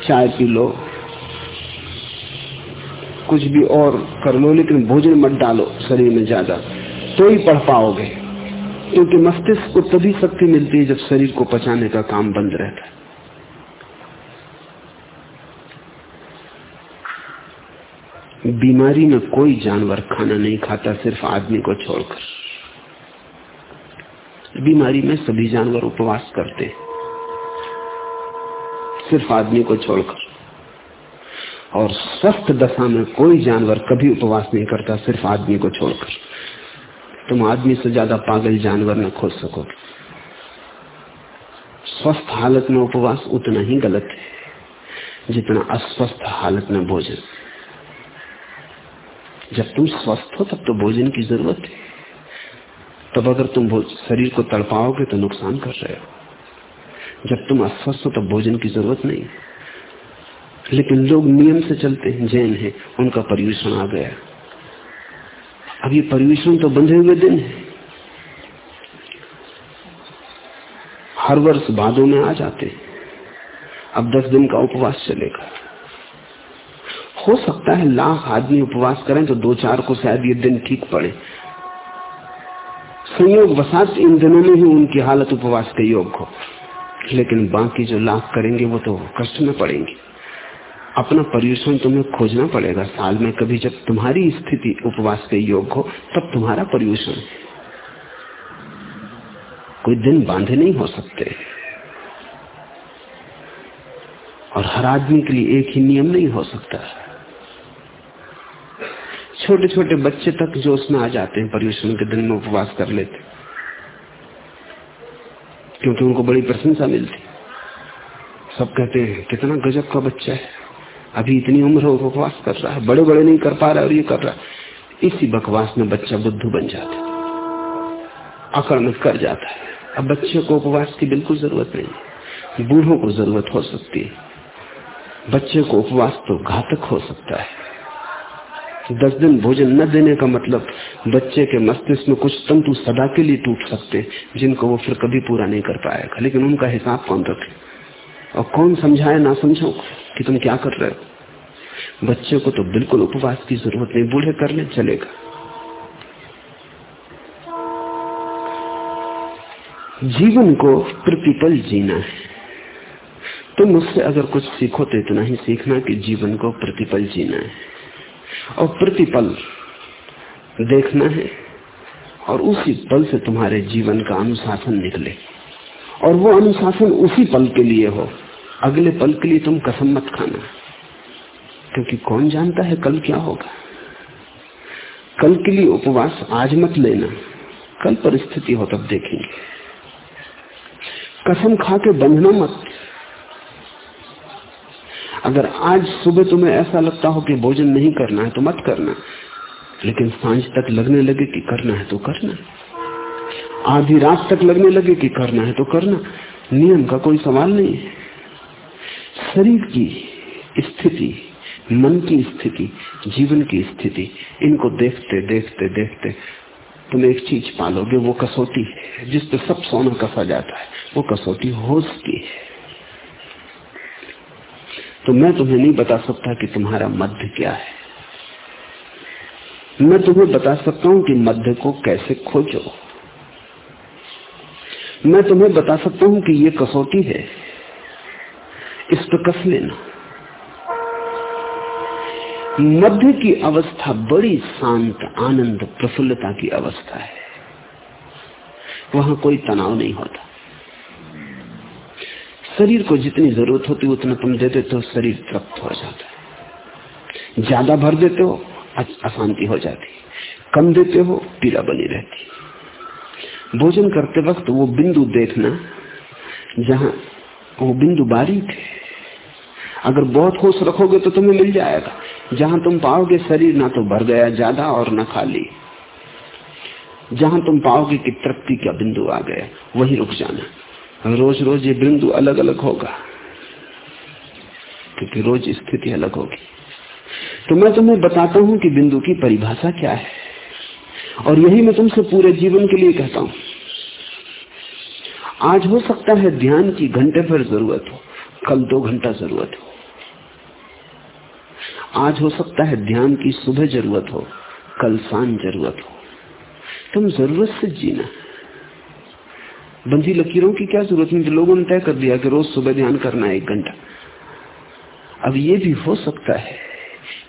चाय पी लो, कुछ भी और कर लो, लेकिन भोजन मत डालो, शरीर में ज़्यादा तो ही पढ़ पाओगे। क्योंकि मस्तिष्क को तभी शक्ति मिलती है जब शरीर को पचाने का काम बंद रहता है। बीमारी में कोई जानवर खाना नहीं खाता, सिर्फ़ आदमी को छोड़कर। बीमारी में सभी जानवर उपवास करते सिर्फ़ आदमी को छोड़कर। और स्वस्थ दशा में कोई जानवर कभी उपवास नहीं करता, सिर्फ़ आदमी को छोड़कर। तुम आदमी से ज़्यादा पागल जानवर न खोज सको। स्वस्थ हालत में उपवास उतना ही गलत है, जितना अस्वस्थ हालत में भोजन। जब तुम स्वस्थ हो, तब तो भोजन की ज़रूरत है। तब अगर तुम शरीर को तड़पाओगे तो नुकसान कर रहे हो। जब तुम अस्वस्थ हो, तब भोजन की ज़रूरत नहीं लेकिन लोग नियम से चलते हैं, जैन है, उनका पर्यूषण आ गया। अब ये पर्यूषण तो बंधे हुए दिन है। हर वर्ष भादों में आ जाते हैं। अब दस दिन का उपवास चलेगा। हो सकता है लाख आदमी उपवास करें तो दो चार को शायद ये दिन ठीक पड़े। संयोग वसात इन दिनों में ही उनकी हालत उपवास के योग हो। लेकिन बाकी जो लाख करेंगे वो तो कष्ट में पड़ेंगे। अपना पर्यूषण तुम्हें खोजना पड़ेगा। साल में कभी जब तुम्हारी स्थिति उपवास के योग हो, तब तुम्हारा पर्यूषण कोई दिन बांधे नहीं हो सकते। और हर आदमी के लिए एक ही नियम नहीं हो सकता। छोटे छोटे बच्चे तक जो उसमें आ जाते हैं पर्यूषण के दिन में उपवास कर लेते क्योंकि उनको बड़ी प्रशंसा मिलती सब कहते हैं, कितना गजब का बच्चा है। अभी इतनी उम्र हो, उपवास कर रहा है। बड़े बड़े नहीं कर पा रहा और ये कर रहा है। इसी बकवास में बच्चा बुद्धू बन जाता अकड़ में कर जाता है। अब बच्चे को उपवास की बिल्कुल ज़रूरत नहीं बूढ़ों को ज़रूरत हो सकती है। बच्चे को उपवास तो घातक हो सकता है। दस दिन भोजन न देने का मतलब बच्चे के मस्तिष्क में कुछ तंतु सदा के लिए टूट सकते, जिनको वो फिर कभी पूरा नहीं कर पाएगा। लेकिन उनका हिसाब कौन रखे? और कौन समझाए ना समझो कि तुम क्या कर रहे हो? बच्चे को तो बिल्कुल उपवास की ज़रूरत नहीं, बूढ़े कर ले, चलेगा। जीवन को प्रतिपल जीना है। तुम मुझसे अगर कुछ सीखो तो इतना ही सीखना कि जीवन को प्रतिपल जीना है। और प्रतिपल देखना है और उसी पल से तुम्हारे जीवन का अनुशासन निकले। और वो अनुशासन उसी पल के लिए हो। अगले पल के लिए तुम कसम मत खाना। क्योंकि कौन जानता है कल क्या होगा? कल के लिए उपवास आज मत लेना। कल परिस्थिति हो तब देखेंगे। कसम खा के बंधना मत। अगर आज सुबह तुम्हें ऐसा लगता हो कि भोजन नहीं करना है तो मत करना। लेकिन साँझ तक लगने लगे कि करना है तो करना। आधी रात तक लगने लगे कि करना है तो करना। नियम का कोई सवाल नहीं है। शरीर की स्थिति, मन की स्थिति, जीवन की स्थिति, इनको देखते देखते देखते तुम एक चीज़ पालोगे, वो कसौटी है, जिस पे सब सोना कसा जाता है, वो कसौटी होश की है। तो मैं तुम्हें नहीं बता सकता कि तुम्हारा मध्य क्या है। मैं तुम्हें बता सकता हूँ कि मध्य को कैसे खोजो। मैं तुम्हें बता सकता हूँ कि ये कसौटी है। इस पर कस लेना। मध्य की अवस्था बड़ी शांत, आनंद, प्रफुल्लता की अवस्था है। वहाँ कोई तनाव नहीं होता। शरीर को जितनी ज़रूरत होती उतना तुम दे देते हो, शरीर तृप्त हो जाता है। ज़्यादा भर देते हो अशांति हो जाती कम देते हो, पीड़ा बनी रहती भोजन करते वक्त वो बिंदु देखना, जहाँ वो बिंदु बारीक है। अगर बहुत खुश रखोगे तो तुम्हें मिल जाएगा। जहाँ तुम पाओगे शरीर ना तो भर गया, ज़्यादा और ना खाली। जहाँ तुम पाओगे कि तृप्ति का बिंदु आ गया, वही रुक जाना। रोज रोज ये बिंदु अलग अलग होगा, क्योंकि रोज स्थिति अलग होगी। तो मैं तुम्हें बताता हूँ कि बिंदु की परिभाषा क्या है, और यही मैं तुमसे पूरे जीवन के लिए कहता हूँ। आज हो सकता है ध्यान की घंटे भर ज़रूरत हो, कल दो घंटा ज़रूरत हो। आज हो सकता है ध्यान की सुबह ज़रूरत हो, कल शाम ज़रूरत हो। तुम ज़रूरत से जीना। बंधी लकीरों की क्या ज़रूरत नहीं, लोगों ने तय कर दिया कि रोज सुबह ध्यान करना है एक घंटा। अब ये भी हो सकता है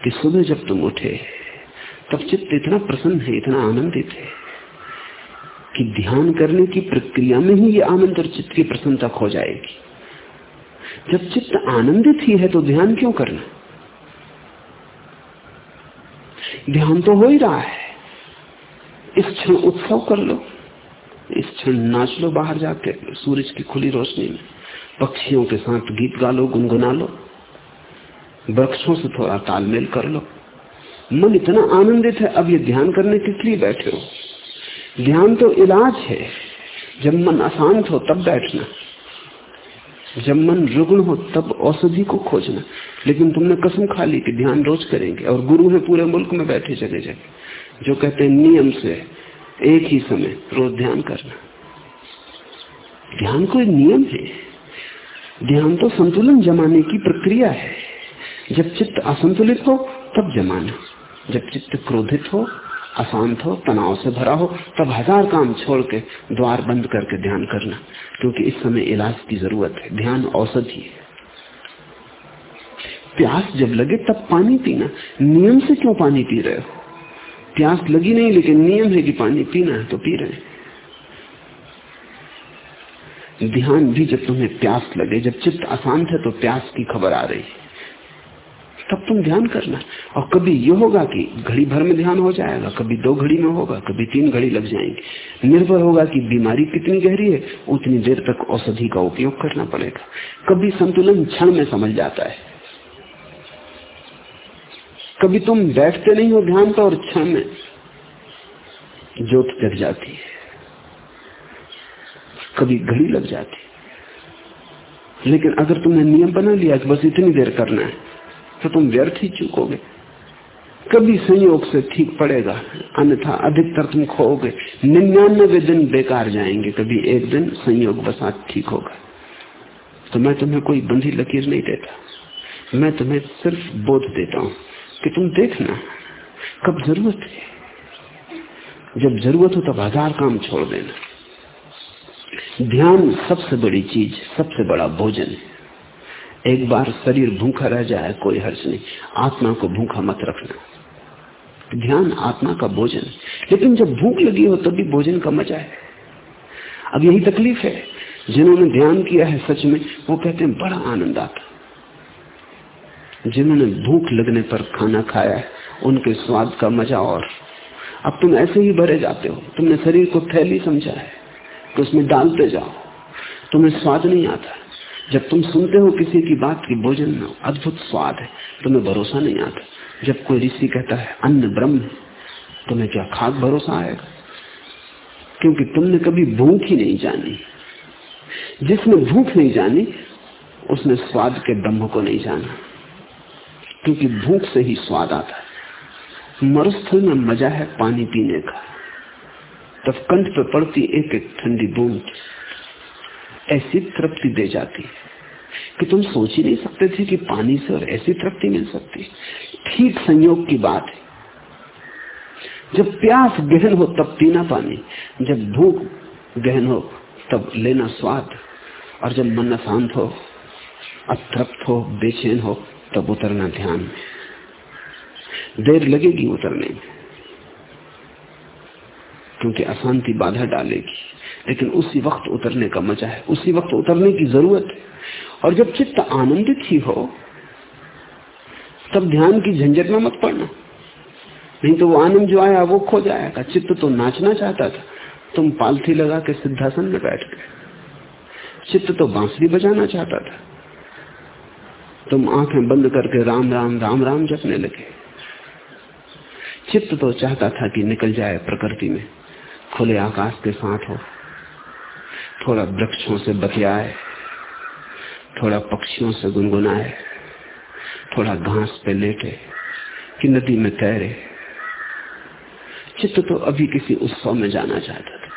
कि सुबह जब तुम उठे, तब चित्त इतना प्रसन्न है, इतना आनंदित है, कि ध्यान करने की प्रक्रिया में ही ये आनंद और चित्त की प्रसन्नता खो जाएगी। जब चित्त आनंदित ही है तो ध्यान क्यों करना? ध्यान तो हो ही रहा है। इस क्षण उत्सव कर लो। इस क्षण नाच लो बाहर जाके, सूरज की खुली रोशनी में। पक्षियों के साथ गीत गा लो, गुनगुना लो। वृक्षों से थोड़ा तालमेल कर लो। मन इतना आनंदित है, अब ये ध्यान करने किस लिए बैठे हो? ध्यान तो इलाज है। जब मन अशांत हो, तब बैठना। जब मन रुग्ण हो, तब औषधि को खोजना। लेकिन तुमने कसम खा ली कि ध्यान रोज करेंगे, और गुरु है पूरे मुल्क में बैठे चले जगह जो कहते हैं, नियम से एक ही समय रोज ध्यान करना। ध्यान कोई नियम है। ध्यान तो संतुलन जमाने की प्रक्रिया है। जब चित्त असंतुलित हो, तब जमाना। जब चित्त क्रोधित हो, अशांत हो, तनाव से भरा हो, तब हज़ार काम छोड़ के द्वार बंद करके ध्यान करना, क्योंकि इस समय इलाज की ज़रूरत है। ध्यान औषधि है। प्यास जब लगे, तब पानी पीना। नियम से क्यों पानी पी रहे हो? प्यास लगी नहीं, लेकिन नियम है कि पानी पीना है तो पी रहे ध्यान भी जब तुम्हें प्यास लगे, जब चित्त अशांत है तो प्यास की खबर आ रही तब तुम ध्यान करना। और कभी ये होगा कि घड़ी भर में ध्यान हो जाएगा, कभी दो घड़ी में होगा, कभी तीन घड़ी लग जाएँगे। निर्भर होगा कि बीमारी कितनी गहरी है, उतनी देर तक औषधि का उपयोग करना पड़ेगा। कभी संतुलन क्षण में समझ जाता है। कभी तुम बैठते नहीं हो ध्यान पर और क्षण में, ज्योत जग जाती है। कभी घड़ी लग जाती है। लेकिन अगर तुमने नियम बना लिया कि बस इतनी देर करना है तो तुम व्यर्थ ही चुकोगे। कभी संयोग से ठीक पड़ेगा, अन्यथा अधिकतर तुम खोओगे। निन्यानबे दिन बेकार जाएँगे, कभी एक दिन संयोग बसात ठीक होगा। तो मैं तुम्हें कोई बंधी लकीर नहीं देता। मैं तुम्हें सिर्फ़ बोध देता हूँ। कि तुम देखना कब ज़रूरत है। जब ज़रूरत हो तब हज़ार काम छोड़ देना। ध्यान सबसे बड़ी चीज़, सबसे बड़ा भोजन है। एक बार शरीर भूखा रह जाए, कोई हर्ष नहीं। आत्मा को भूखा मत रखना। ध्यान आत्मा का भोजन लेकिन जब भूख लगी हो तभी भोजन का मज़ा है। अब यही तकलीफ़ है। जिन्होंने ध्यान किया है सच में, वो कहते हैं, बड़ा आनंद आता जिन्होंने भूख लगने पर खाना खाया है, उनके स्वाद का मज़ा और। अब तुम ऐसे ही भरे जाते हो। तुमने शरीर को थैली समझा है तो उसमें डालते जाओ। तुम्हें स्वाद नहीं आता। जब तुम सुनते हो किसी की बात की भोजन में अद्भुत स्वाद है, तुम्हें भरोसा नहीं आता। जब कोई ऋषि कहता है अन्न ब्रह्म है, तुम्हें क्या खाक भरोसा आएगा? क्योंकि तुमने कभी भूख ही नहीं जानी। जिसने भूख नहीं जानी, उसने स्वाद के ब्रह्म को नहीं जाना। क्योंकि भूख से ही स्वाद आता है। मरुस्थल में मज़ा है पानी पीने का। तब कंठ पे पड़ती एक एक ठंडी बूंद। ऐसी तृप्ति दे जाती है कि तुम सोच ही नहीं सकते थे कि पानी से और ऐसी तृप्ति मिल सकती। ठीक संयोग की बात है। जब प्यास गहन हो तब पीना पानी, जब भूख गहन हो तब लेना स्वाद, और जब मन शांत हो, अतृप्त हो, बेचैन हो तब उतरना ध्यान में। देर लगेगी उतरने में, क्योंकि अशांति बाधा डालेगी। लेकिन उसी वक्त उतरने का मज़ा है। उसी वक्त उतरने की ज़रूरत है। और जब चित्त आनंदित ही हो, तब ध्यान की झंझट में मत पड़ना। नहीं तो वो आनंद जो आया, वो खो जाएगा। चित्त तो नाचना चाहता था। तुम पालथी लगा के सिद्धासन में बैठ गए। चित्त तो बांसुरी बजाना चाहता था। तुम आँखें बंद करके राम राम राम राम जपने लगे। चित्त तो चाहता था कि निकल जाए प्रकृति में, खुले आकाश के साथ हो। थोड़ा वृक्षों से बतियाए, थोड़ा पक्षियों से गुनगुनाए, थोड़ा घास पे लेटे कि नदी में तैरे। चित्त तो अभी किसी उत्सव में जाना चाहता था।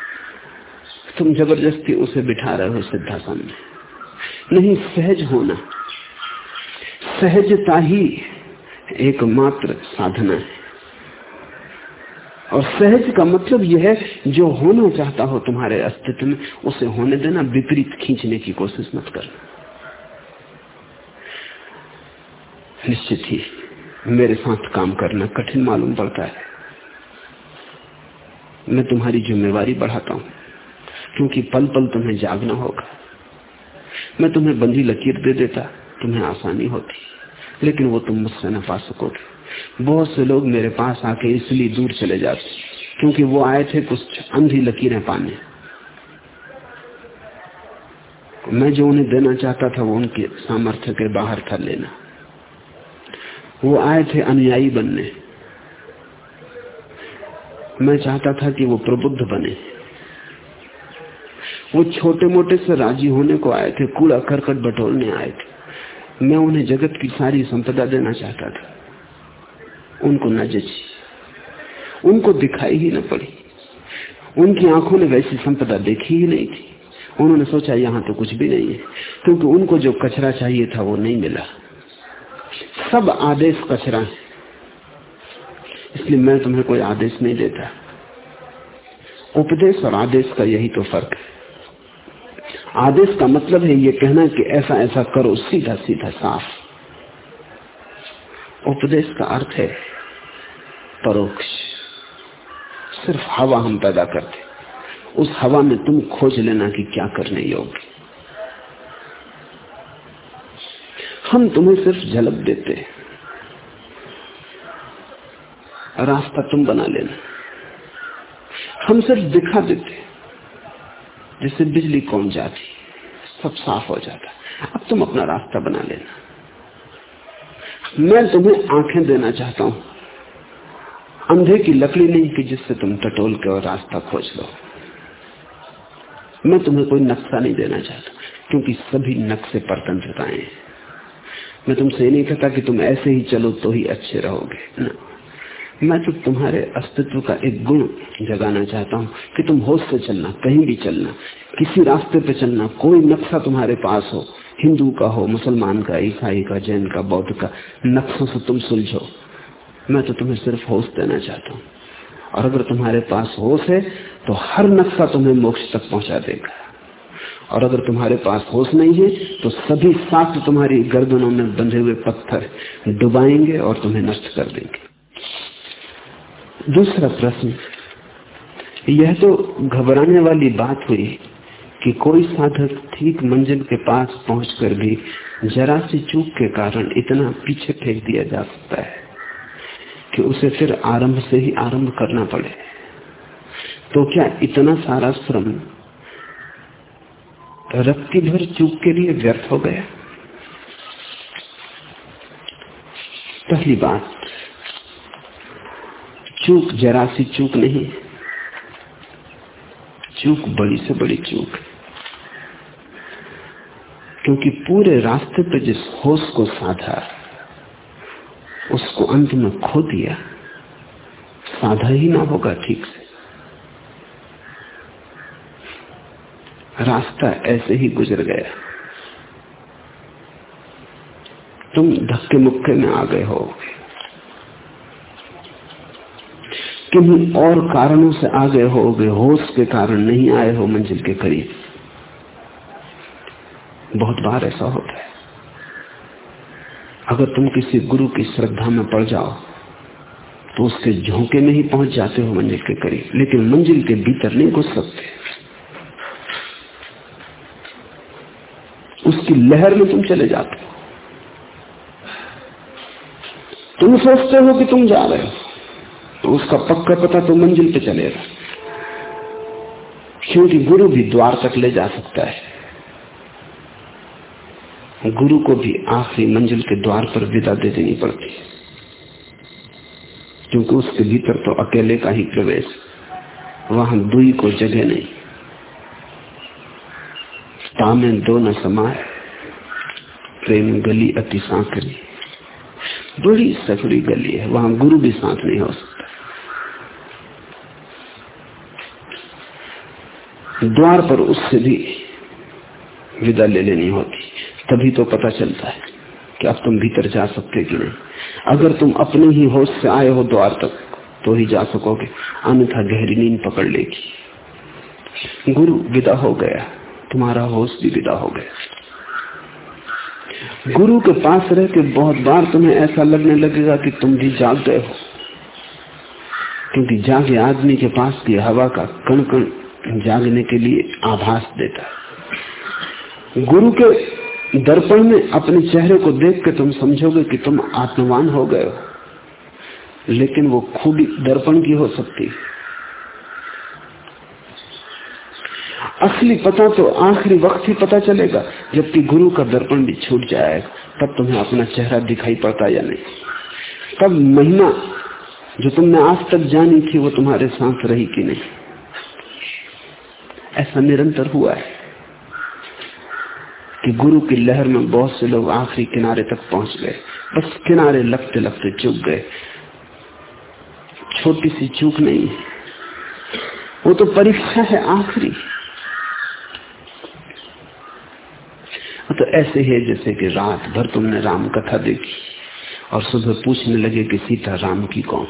तुम ज़बरदस्ती उसे बिठा रहे हो सिद्धासन में। नहीं सहज होना। सहजता ही एकमात्र साधना है। और सहज का मतलब यह है, जो होना चाहता हो तुम्हारे अस्तित्व में, उसे होने देना विपरीत खींचने की कोशिश मत करना। निश्चित ही मेरे साथ काम करना कठिन मालूम पड़ता है। मैं तुम्हारी जिम्मेवारी बढ़ाता हूँ, क्योंकि पल पल तुम्हें जागना होगा। मैं तुम्हें बंदी लकीर दे देता तुम्हें आसानी होती। लेकिन वो तुम मुझसे न पा सकोगे। बहुत से लोग मेरे पास आके इसलिए दूर चले जाते क्योंकि वो आए थे कुछ अंधी लकीरें पाने। मैं जो उन्हें देना चाहता था, वो उनके सामर्थ्य के बाहर था लेना। वो आए थे अनुयायी बनने। मैं चाहता था कि वो प्रबुद्ध बने। वो छोटे मोटे से राज़ी होने को आए थे कूड़ा करकट बटोरने आए थे। मैं उन्हें जगत की सारी संपदा देना चाहता था। उनको न जची, उनको दिखाई ही न पड़ी। उनकी आँखों ने वैसी संपदा देखी ही नहीं थी। उन्होंने सोचा, यहाँ तो कुछ भी नहीं है। क्योंकि उनको जो कचरा चाहिए था, वो नहीं मिला। सब आदेश कचरा है। इसलिए मैं तुम्हें कोई आदेश नहीं देता। उपदेश और आदेश का यही तो फ़र्क है। आदेश का मतलब है ये कहना कि ऐसा ऐसा करो, सीधा सीधा साफ़। उपदेश का अर्थ है परोक्ष। सिर्फ़ हवा हम पैदा करते उस हवा में तुम खोज लेना कि क्या करने योग्य। हम तुम्हें सिर्फ़ झलक देते रास्ता तुम बना लेना। हम सिर्फ़ दिखा देते जिससे बिजली कौन जाती, सब साफ़ हो जाता। अब तुम अपना रास्ता बना लेना। मैं तुम्हें आँखें देना चाहता हूँ। अंधे की लकड़ी नहीं कि जिससे तुम टटोल के और रास्ता खोज लो। मैं तुम्हें कोई नक्शा नहीं देना चाहता, क्योंकि सभी नक्शे परतंत्रताएँ हैं। मैं तुमसे नहीं कहता कि तुम ऐसे ही चलो तो ही अच्छे रहोगे। ना। मैं तो तुम्हारे अस्तित्व का एक गुण जगाना चाहता हूँ कि तुम होश से चलना, कहीं भी चलना, किसी रास्ते पे चलना, कोई नक्शा तुम्हारे पास हो, हिंदू का हो, मुसलमान का, ईसाई का, जैन का, बौद्ध का, नक्शों से तुम सुलझो। मैं तो तुम्हें सिर्फ़ होश देना चाहता हूँ। और अगर तुम्हारे पास होश है तो हर नक्शा तुम्हें मोक्ष तक पहुँचा देगा। और अगर तुम्हारे पास होश नहीं है तो सभी शास्त्र तुम्हारी गर्दनों में बंधे हुए पत्थर डुबाएँगे और तुम्हें नष्ट कर देंगे। दूसरा प्रश्न, यह तो घबराने वाली बात हुई कि कोई साधक ठीक मंजिल के पास पहुंचकर भी जरा सी चूक के कारण इतना पीछे फेंक दिया जा सकता है कि उसे फिर आरंभ से ही आरंभ करना पड़े। तो क्या इतना सारा श्रम रक्ति भर चूक के लिए व्यर्थ हो गया? पहली बात चूक, जरा सी चूक नहीं चूक बड़ी से बड़ी चूक है। क्योंकि पूरे रास्ते पे जिस होश को साधा, उसको अंत में खो दिया, साधा ही ना होगा ठीक से। रास्ता ऐसे ही गुजर गया। तुम धक्के मुक्के में आ गए होगे किन्हीं और कारणों से आ गए हो गए होश के कारण नहीं आए हो मंजिल के करीब। बहुत बार ऐसा होता है। अगर तुम किसी गुरु की श्रद्धा में पड़ जाओ तो उसके झोंके में ही पहुँच जाते हो मंजिल के करीब। लेकिन मंजिल के भीतर नहीं घुस सकते। उसकी लहर में तुम चले जाते हो। तुम सोचते हो कि तुम जा रहे हो। तो उसका पक्का पता तो मंजिल पे चलेगा। क्योंकि गुरु भी द्वार तक ले जा सकता है। गुरु को भी आखिरी मंजिल के द्वार पर विदा दे देनी पड़ती क्योंकि उसके भीतर तो अकेले का ही प्रवेश, वहाँ दुई को जगह नहीं। तामे दो न समाये, प्रेम गली अति सांकरी। बड़ी सकड़ी गली है, वहाँ गुरु भी साथ नहीं हो सकता। द्वार पर उससे भी विदा ले लेनी होती। तभी तो पता चलता है कि अब तुम भीतर जा सकते कि नहीं। अगर तुम अपने ही होश से आए हो द्वार तक तो ही जा सकोगे। अन्यथा गहरी नींद पकड़ लेगी। गुरु, विदा हो गया। तुम्हारा होश भी विदा हो गया। गुरु के पास रह के बहुत बार तुम्हें ऐसा लगने लगेगा कि तुम भी जाग गए हो। क्योंकि जागे आदमी के पास की हवा का कण कण जागने के लिए आभास देता गुरु के दर्पण में अपने चेहरे को देख के तुम समझोगे कि तुम आत्मवान हो गए हो। लेकिन वो खूबी दर्पण की हो सकती असली पता तो आखिरी वक्त ही पता चलेगा, जबकि गुरु का दर्पण भी छूट जाएगा, तब तुम्हें अपना चेहरा दिखाई पड़ता या नहीं। तब महिमा जो तुमने आज तक जानी थी, वो तुम्हारे साथ रही कि नहीं? ऐसा निरंतर हुआ है कि गुरु की लहर में बहुत से लोग आखिरी किनारे तक पहुँच गए। बस किनारे लगते लगते चुक गए। छोटी सी चूक नहीं। है वो तो परीक्षा है आखिरी। तो ऐसे ही जैसे कि रात भर तुमने राम कथा देखी और सुबह पूछने लगे कि सीता राम की कौन?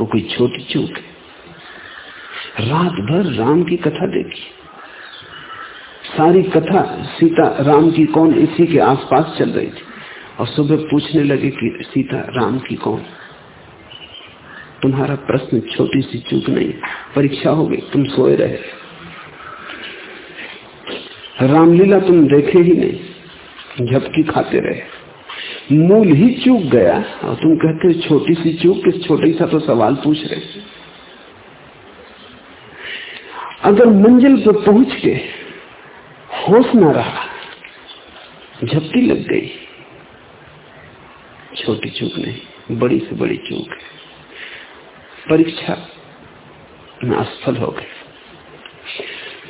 वो कोई छोटी चूक है। रात भर राम की कथा देखी। सारी कथा सीता राम की कौन, इसी के आसपास चल रही थी। और सुबह पूछने लगे कि सीता, राम की कौन? तुम्हारा प्रश्न छोटी सी चूक नहीं, परीक्षा हो गई, तुम सोए रहे। रामलीला तुम देखे ही नहीं, झपकी खाते रहे। मूल ही चूक गया, और तुम कहते छोटी सी चूक, किस छोटी सा तो सवाल पूछ रहे। अगर मंजिल पर पहुँच के होश न रहा झपकी लग गई। छोटी चूक नहीं, बड़ी से बड़ी चूक है। परीक्षा में असफल हो गए।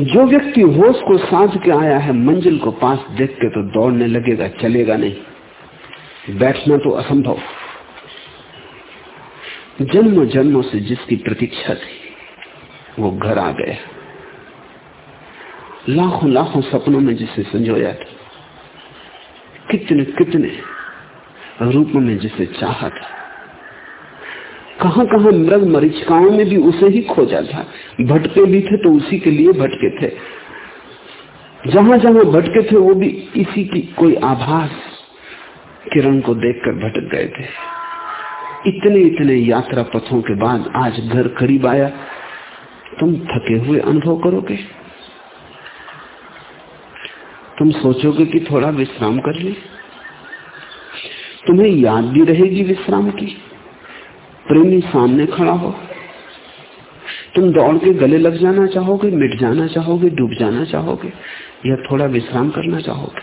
जो व्यक्ति होश को साझ के आया है, मंजिल को पास देख के तो दौड़ने लगेगा, चलेगा नहीं। बैठना तो असंभव। जन्म जन्मों से जिसकी प्रतीक्षा थी, वो घर आ गया। लाखों लाखों सपनों में जिसे संजोया था कितने कितने रूप में जिसे चाहा था। कहाँ कहाँ मृग मरीचिकाओं में भी उसे ही खोजा था। भटके भी थे तो उसी के लिए भटके थे। जहाँ जहाँ भटके थे वो भी इसी की कोई आभास किरण को देखकर भटक गए थे। इतने इतने यात्रा पथों के बाद आज घर करीब आया। तुम थके हुए अनुभव करोगे? तुम सोचोगे कि थोड़ा विश्राम कर ले। तुम्हें याद भी रहेगी विश्राम की। प्रेमी सामने खड़ा हो। तुम दौड़ के गले लग जाना चाहोगे, मिट जाना चाहोगे, डूब जाना चाहोगे, या थोड़ा विश्राम करना चाहोगे।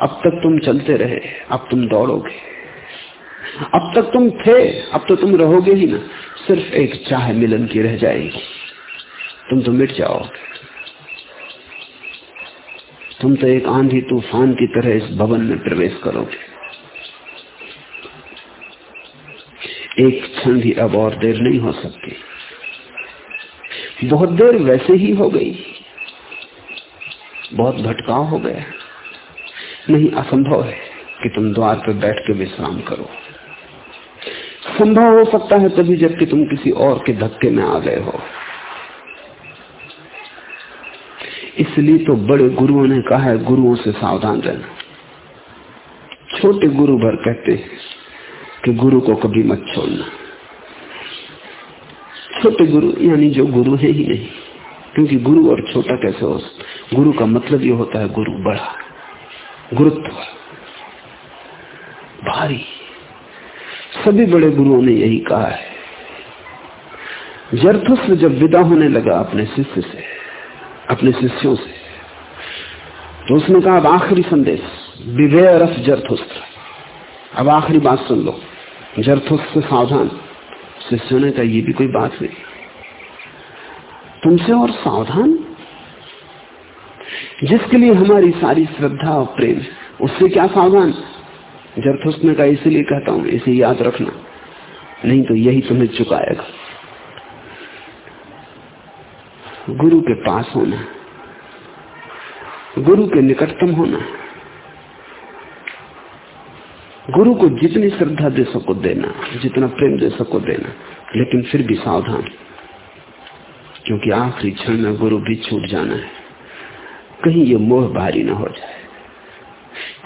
अब तक तुम चलते रहे, अब तुम दौड़ोगे। अब तक तुम थे, अब तो तुम रहोगे ही ना। सिर्फ़ एक चाह मिलन की रह जाएगी। तुम तो मिट जाओगे। तुम तो एक आंधी तूफ़ान की तरह इस भवन में प्रवेश करोगे। एक क्षण भी अब और देर नहीं हो सकती। बहुत देर वैसे ही हो गई। बहुत भटकाव हो गया। नहीं, असंभव है कि तुम द्वार पर बैठ के विश्राम करो। संभव हो सकता है तभी जबकि तुम किसी और के धक्के में आ गए हो। इसलिए तो बड़े गुरुओं ने कहा है, गुरुओं से सावधान रहना। छोटे गुरु भर कहते हैं कि गुरु को कभी मत छोड़ना। छोटे गुरु, यानी जो गुरु है ही नहीं, क्योंकि गुरु और छोटा कैसे हो गुरु का मतलब ये होता है गुरु बड़ा, गुरुत्व, भारी। सभी बड़े गुरुओं ने यही कहा है। जरथुस्त्र जब विदा होने लगा अपने शिष्य से अपने शिष्यों से। तो उसने कहा, अब आखिरी संदेश विवेयर ऑफ़ जरथुस्त्र। अब आखिरी बात सुन लो। जरथुस्त से सावधान। शिष्यों ने कहा, ये भी कोई बात नहीं। तुमसे और सावधान? जिसके लिए हमारी सारी श्रद्धा और प्रेम उससे क्या सावधान? जरथुस्त ने कहा, इसलिए कहता हूँ, इसे याद रखना। नहीं तो यही तुम्हें चुकाएगा। गुरु के पास होना गुरु के निकटतम होना गुरु को जितनी श्रद्धा दे सको देना, जितना प्रेम दे सको देना, लेकिन फिर भी सावधान। क्योंकि आखिरी क्षण में गुरु भी छूट जाना है। कहीं ये मोह भारी ना हो जाए।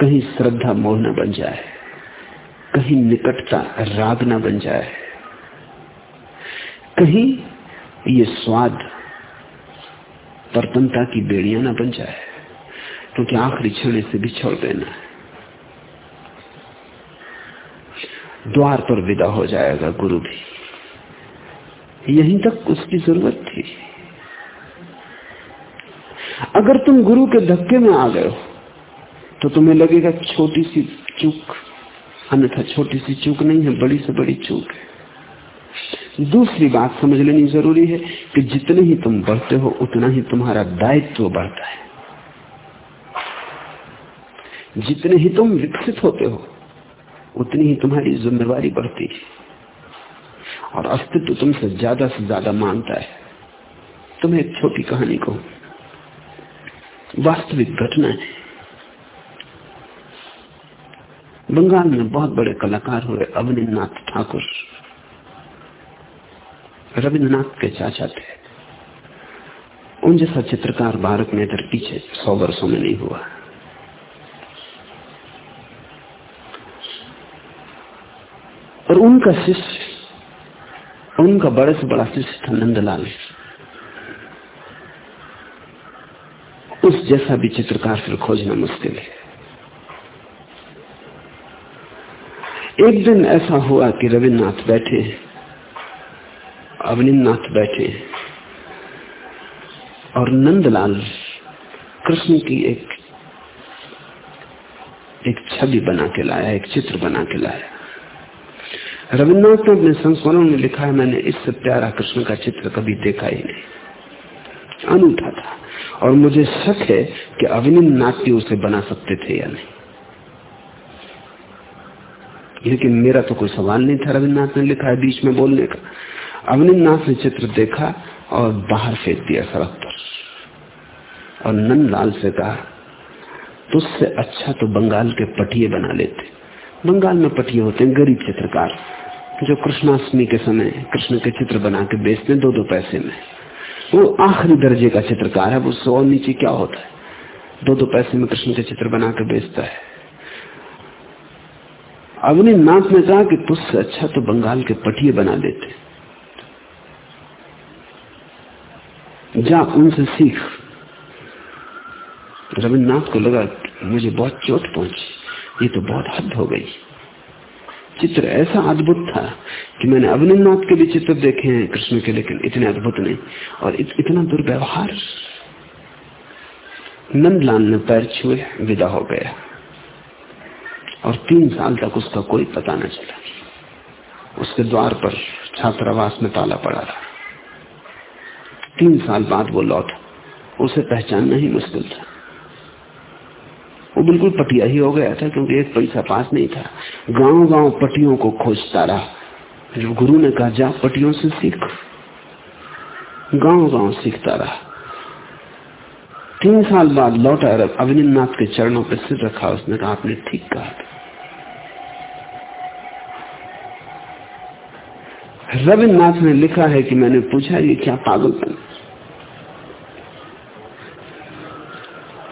कहीं श्रद्धा मोह न बन जाए। कहीं निकटता राग न बन जाए। कहीं ये स्वाद परतनता की बेड़ियाँ न बन जाए, क्योंकि आखिरी क्षण से भी छोड़ देना है। द्वार पर विदा हो जाएगा गुरु भी। यहीं तक उसकी ज़रूरत थी। अगर तुम गुरु के धक्के में आ गए हो तो तुम्हें लगेगा छोटी सी चूक, अन्यथा छोटी सी चूक नहीं है, बड़ी से बड़ी चूक है। दूसरी बात समझ लेनी ज़रूरी है कि जितने ही तुम बढ़ते हो, उतना ही तुम्हारा दायित्व बढ़ता है। जितने ही तुम विकसित होते हो, उतनी ही तुम्हारी जिम्मेवारी बढ़ती है। और अस्तित्व तुमसे ज़्यादा से ज़्यादा माँगता है। तुम्हें एक छोटी कहानी को वास्तविक घटना है। बंगाल में बहुत बड़े कलाकार हुए अवनीनाथ ठाकुर। रविन्द्रनाथ के चाचा थे। उन जैसा चित्रकार भारत में इधर पीछे सौ वर्षों में नहीं हुआ। और उनका शिष्य, उनका बड़े से बड़ा शिष्य था नंदलाल। उस जैसा भी चित्रकार फिर खोजना मुश्किल है। एक दिन ऐसा हुआ कि रविन्द्रनाथ बैठे अवनीनाथ बैठे और नंदलाल कृष्ण की एक एक छवि बना के लाया एक चित्र बना के लाया रविन्द्रनाथ ने अपने संस्मरण में लिखा है मैंने इससे प्यारा कृष्ण का चित्र कभी देखा ही नहीं अनूठा था और मुझे शक है कि अविनिन भी उसे बना सकते थे या नहीं लेकिन मेरा तो कोई सवाल नहीं था रविन्द्रनाथ ने लिखा है बीच में बोलने का अवनिनाथ ने चित्र देखा और बाहर फेंक दिया सड़क पर और नंद लाल से कहा, तुझसे अच्छा तो बंगाल के पटिए बना लेते। बंगाल में पटिए होते हैं गरीब चित्रकार, जो कृष्णाष्टमी के समय कृष्ण के चित्र बना के बेचते दो दो पैसे में। वो आखिरी दर्जे का चित्रकार है वो सौ नीचे क्या होता है? दो दो पैसे में कृष्ण के चित्र बना के बेचता है। अग्नि नाथ ने कहा कि तुझसे अच्छा तो बंगाल के पटिए बना देते जा उनसे सीख। रविन्द्रनाथ को लगा मुझे बहुत चोट पहुँची। ये तो बहुत हद हो गई। चित्र ऐसा अद्भुत था कि मैंने अवनिनाथ के भी चित्र देखे हैं कृष्ण के लेकिन इतने अद्भुत नहीं और इत, इतना दुर्व्यवहार। नंदलाल ने पैर छुए विदा हो गया। और तीन साल तक उसका कोई पता न चला। उसके द्वार पर छात्रावास में ताला पड़ा रहा तीन साल बाद वो लौटा। उसे पहचानना ही मुश्किल था। वो बिल्कुल पटिया ही हो गया था क्योंकि एक पैसा पास नहीं था। गाँव गाँव पटियों को खोजता रहा। जो गुरु ने कहा, जा, पटियों से सीख। गाँव गाँव सीखता रहा। तीन साल बाद लौटा अविनाथ के चरणों पर सिर रखा। उसने कहा, आपने ठीक कहा रविन्द्रनाथ ने लिखा है कि मैंने पूछा, ये क्या पागलपन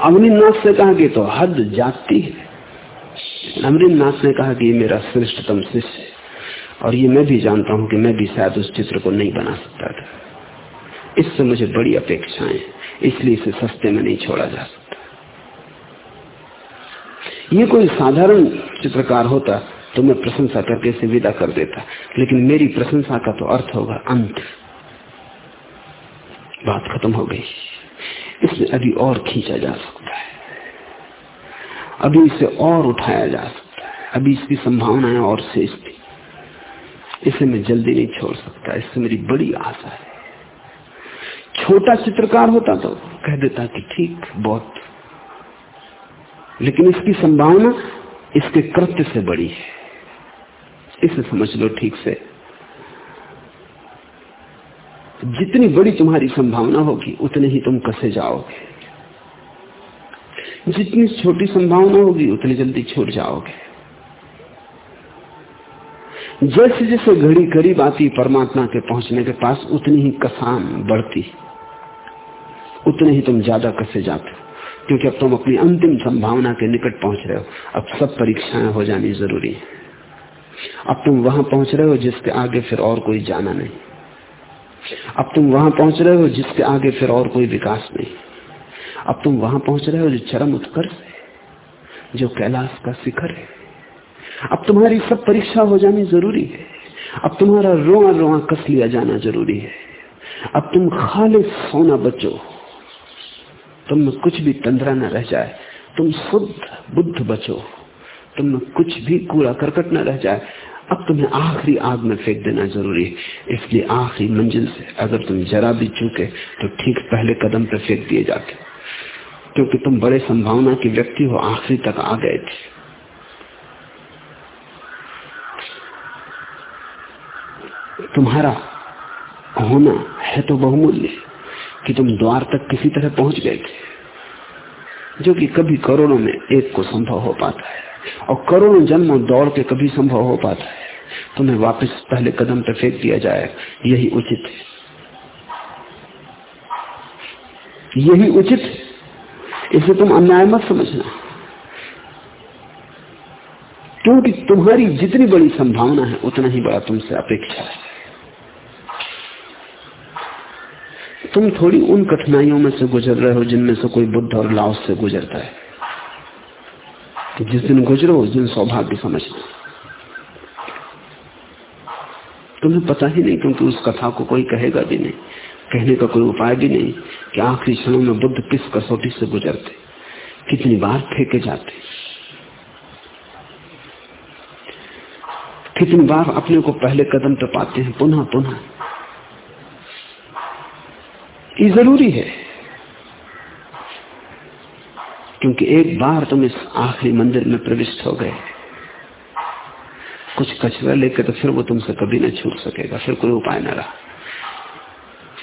अमरीनाथ से कहा कि तो हद जाती है। अमरीनाथ ने कहा कि ये मेरा श्रेष्ठतम शिष्य है। और ये मैं भी जानता हूँ कि मैं भी शायद उस चित्र को नहीं बना सकता था। इससे मुझे बड़ी अपेक्षाएँ इसलिए इसे सस्ते में नहीं छोड़ा जा सकता। ये कोई साधारण चित्रकार होता तो मैं प्रशंसा करके इसे विदा कर देता। लेकिन मेरी प्रशंसा का तो अर्थ होगा अंत। बात खत्म हो गई। इसमें अभी और खींचा जा सकता है। अभी इसे और उठाया जा सकता है। अभी इसकी संभावनाएँ और शेष थी। इसे मैं जल्दी नहीं छोड़ सकता। इससे मेरी बड़ी आशा है। छोटा चित्रकार होता तो कह देता कि ठीक, बहुत। लेकिन इसकी संभावना इसके कृत्य से बड़ी है। इसे समझ लो ठीक से। जितनी बड़ी तुम्हारी संभावना होगी, उतने ही तुम कसे जाओगे। जितनी छोटी संभावना होगी, उतनी जल्दी छूट जाओगे। जैसे जैसे घड़ी करीब आती, परमात्मा के पहुँचने के पास, उतनी ही कसान बढ़ती। उतने ही तुम ज़्यादा कसे जाते हो। क्योंकि अब तुम अपनी अंतिम संभावना के निकट पहुँच रहे हो। अब सब परीक्षाएँ हो जानी ज़रूरी है। अब तुम वहाँ पहुँच रहे हो जिसके आगे फिर और कोई जाना नहीं। अब तुम वहाँ पहुँच रहे हो जिसके आगे फिर और कोई विकास नहीं। अब तुम वहाँ पहुँच रहे हो जो चरम उत्कर्ष है, जो कैलाश का शिखर है। अब तुम्हारी सब परीक्षा हो जानी ज़रूरी है। अब तुम्हारा रोआ रोआ कस लिया जाना ज़रूरी है। अब तुम खाली सोना बचो तुम कुछ भी तंद्रा न रह जाए। तुम शुद्ध बुद्ध बचो तुम कुछ भी कूड़ा करकट न रह जाए। अब तुम्हें आखिरी आग में फेंक देना ज़रूरी है। इसलिए आखिरी मंजिल से अगर तुम जरा भी चूके तो ठीक पहले कदम पे फेंक दिए जाते। क्योंकि तुम बड़े संभावना के व्यक्ति हो, आखिरी तक आ गए थे। तुम्हारा होना है तो बहुमूल्य कि तुम द्वार तक किसी तरह पहुँच गए थे, जो कि कभी करोड़ों में एक को संभव हो पाता है। और करोड़ों जन्मों दौड़ के कभी संभव हो पाता है। तुम्हें वापस पहले कदम पर फेंक दिया जाए, यही उचित है। यही उचित इसे तुम अन्याय मत समझना। क्योंकि तुम्हारी जितनी बड़ी संभावना है, उतना ही बड़ा तुमसे अपेक्षा है। तुम थोड़ी उन कठिनाइयों में से गुजर रहे हो जिनमें से कोई बुद्ध और लाओस से गुजरता है। कि जिस दिन गुजरो उस दिन सौभाग्य समझना तुम्हें पता ही नहीं, क्योंकि उस कथा को कोई कहेगा भी नहीं, कहने का कोई उपाय भी नहीं कि आखिरी क्षणों में बुद्ध किस कसौटी से गुजरते, कितनी बार फेंके जाते। कितनी बार अपने को पहले कदम पे पाते हैं पुनः पुनः ये ज़रूरी है। क्योंकि एक बार तुम इस आखिरी मंदिर में प्रविष्ट हो गए। कुछ कचरा लेकर तो फिर वो तुमसे कभी न छूट सकेगा, फिर कोई उपाय न रहा।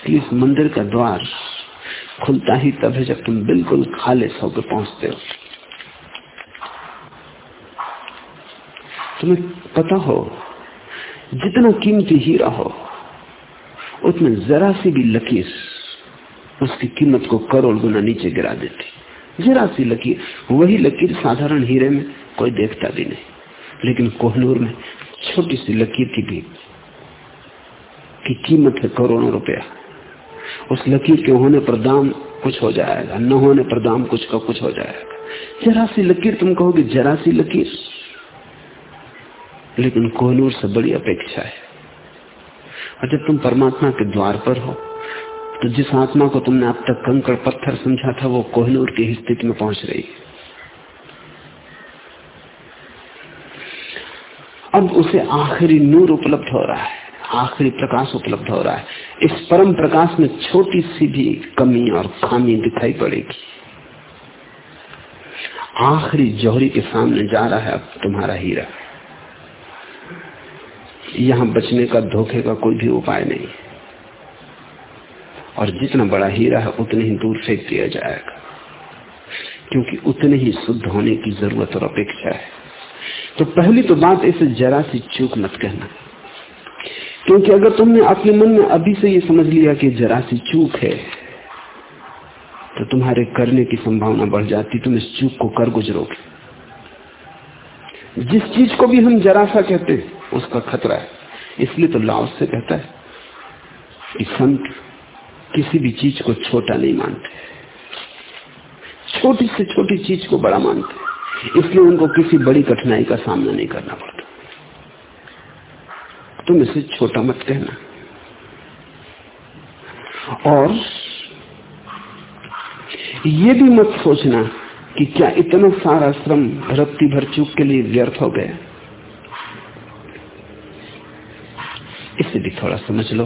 इस मंदिर का द्वार खुलता ही तब है जब तुम बिल्कुल खालिश होकर पहुँचते हो। तुम्हें पता हो, जितना कीमती हीरा हो उसमें जरा सी भी लकीर उसकी कीमत को करोड़ गुना नीचे गिरा देती। जरा सी लकीर, वही लकीर साधारण हीरे में कोई देखता भी नहीं। लेकिन कोहनूर में छोटी सी लकीर की भी की कीमत है करोड़ों रुपया। उस लकीर के होने पर दाम कुछ हो जाएगा, न होने पर दाम कुछ का कुछ हो जाएगा। जरा सी लकीर, तुम कहोगे जरा सी लकीर? लेकिन कोहनूर से बड़ी अपेक्षा है। और जब तुम परमात्मा के द्वार पर हो तो जिस आत्मा को तुमने अब तक कंकड़ पत्थर समझा था, वो कोहनूर की स्थिति में पहुँच रही। है अब उसे आखिरी नूर उपलब्ध हो रहा है, आखिरी प्रकाश उपलब्ध हो रहा है। इस परम प्रकाश में छोटी सी भी कमी और खामी दिखाई पड़ेगी। आखिरी जौहरी के सामने जा रहा है अब तुम्हारा हीरा। यहाँ बचने का, धोखे का कोई भी उपाय नहीं। और जितना बड़ा हीरा है, उतने ही दूर फेंक दिया जाएगा। क्योंकि उतने ही शुद्ध होने की ज़रूरत और अपेक्षा है। तो पहली तो बात इसे जरा सी चूक मत कहना। क्योंकि अगर तुमने अपने मन में अभी से ये समझ लिया कि जरा सी चूक है तो तुम्हारे करने की संभावना बढ़ जाती, तुम इस चूक को कर गुजरोगे। जिस चीज़ को भी हम जरा सा कहते हैं, उसका खतरा है। इसलिए तो लाव से कहता है कि संत किसी भी चीज़ को छोटा नहीं मानते। छोटी से छोटी चीज़ को बड़ा मानते इसलिए उनको किसी बड़ी कठिनाई का सामना नहीं करना पड़ता। तुम इसे छोटा मत कहना। और ये भी मत सोचना कि क्या इतना सारा श्रम रत्ती भर चूक के लिए व्यर्थ हो गया। इसे भी थोड़ा समझ लो।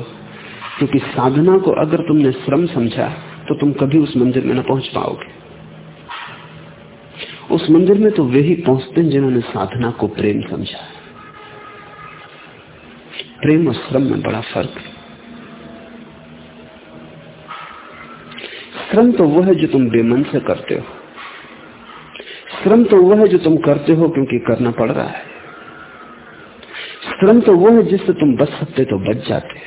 क्योंकि साधना को अगर तुमने श्रम समझा तो तुम कभी उस मंदिर में न पहुँच पाओगे। उस मंदिर में तो वे ही पहुँचते हैं जिन्होंने साधना को प्रेम समझा। प्रेम और श्रम में बड़ा फ़र्क श्रम तो वह है जो तुम बेमन से करते हो। श्रम तो वह है जो तुम करते हो क्योंकि करना पड़ रहा है। श्रम तो वह है जिससे तुम बच सकते तो बच जाते।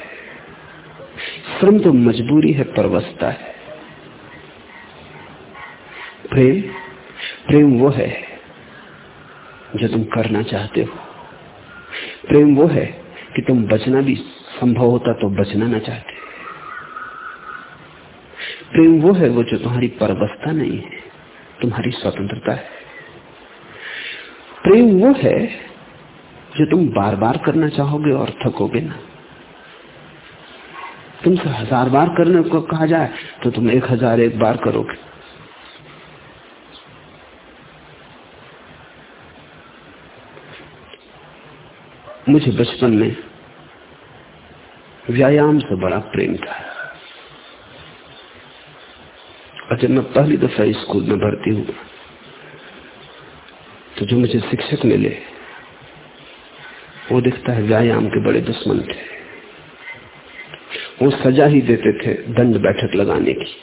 श्रम तो मजबूरी है परवस्ता है। प्रेम प्रेम वो है जो तुम करना चाहते हो। प्रेम वो है कि तुम बचना भी संभव होता तो बचना ना चाहते। प्रेम वो है वो जो तुम्हारी परवस्था नहीं है, तुम्हारी स्वतंत्रता है। प्रेम वो है जो तुम बार बार करना चाहोगे और थकोगे ना। तुमसे हज़ार बार करने को कहा जाए तो तुम एक हज़ार एक बार करोगे। मुझे बचपन में व्यायाम से बड़ा प्रेम था। और जब मैं पहली दफ़ा स्कूल में भर्ती हुआ तो जो मुझे शिक्षक मिले, वो दिखता है व्यायाम के बड़े दुश्मन थे। वो सजा ही देते थे दंड बैठक लगाने की।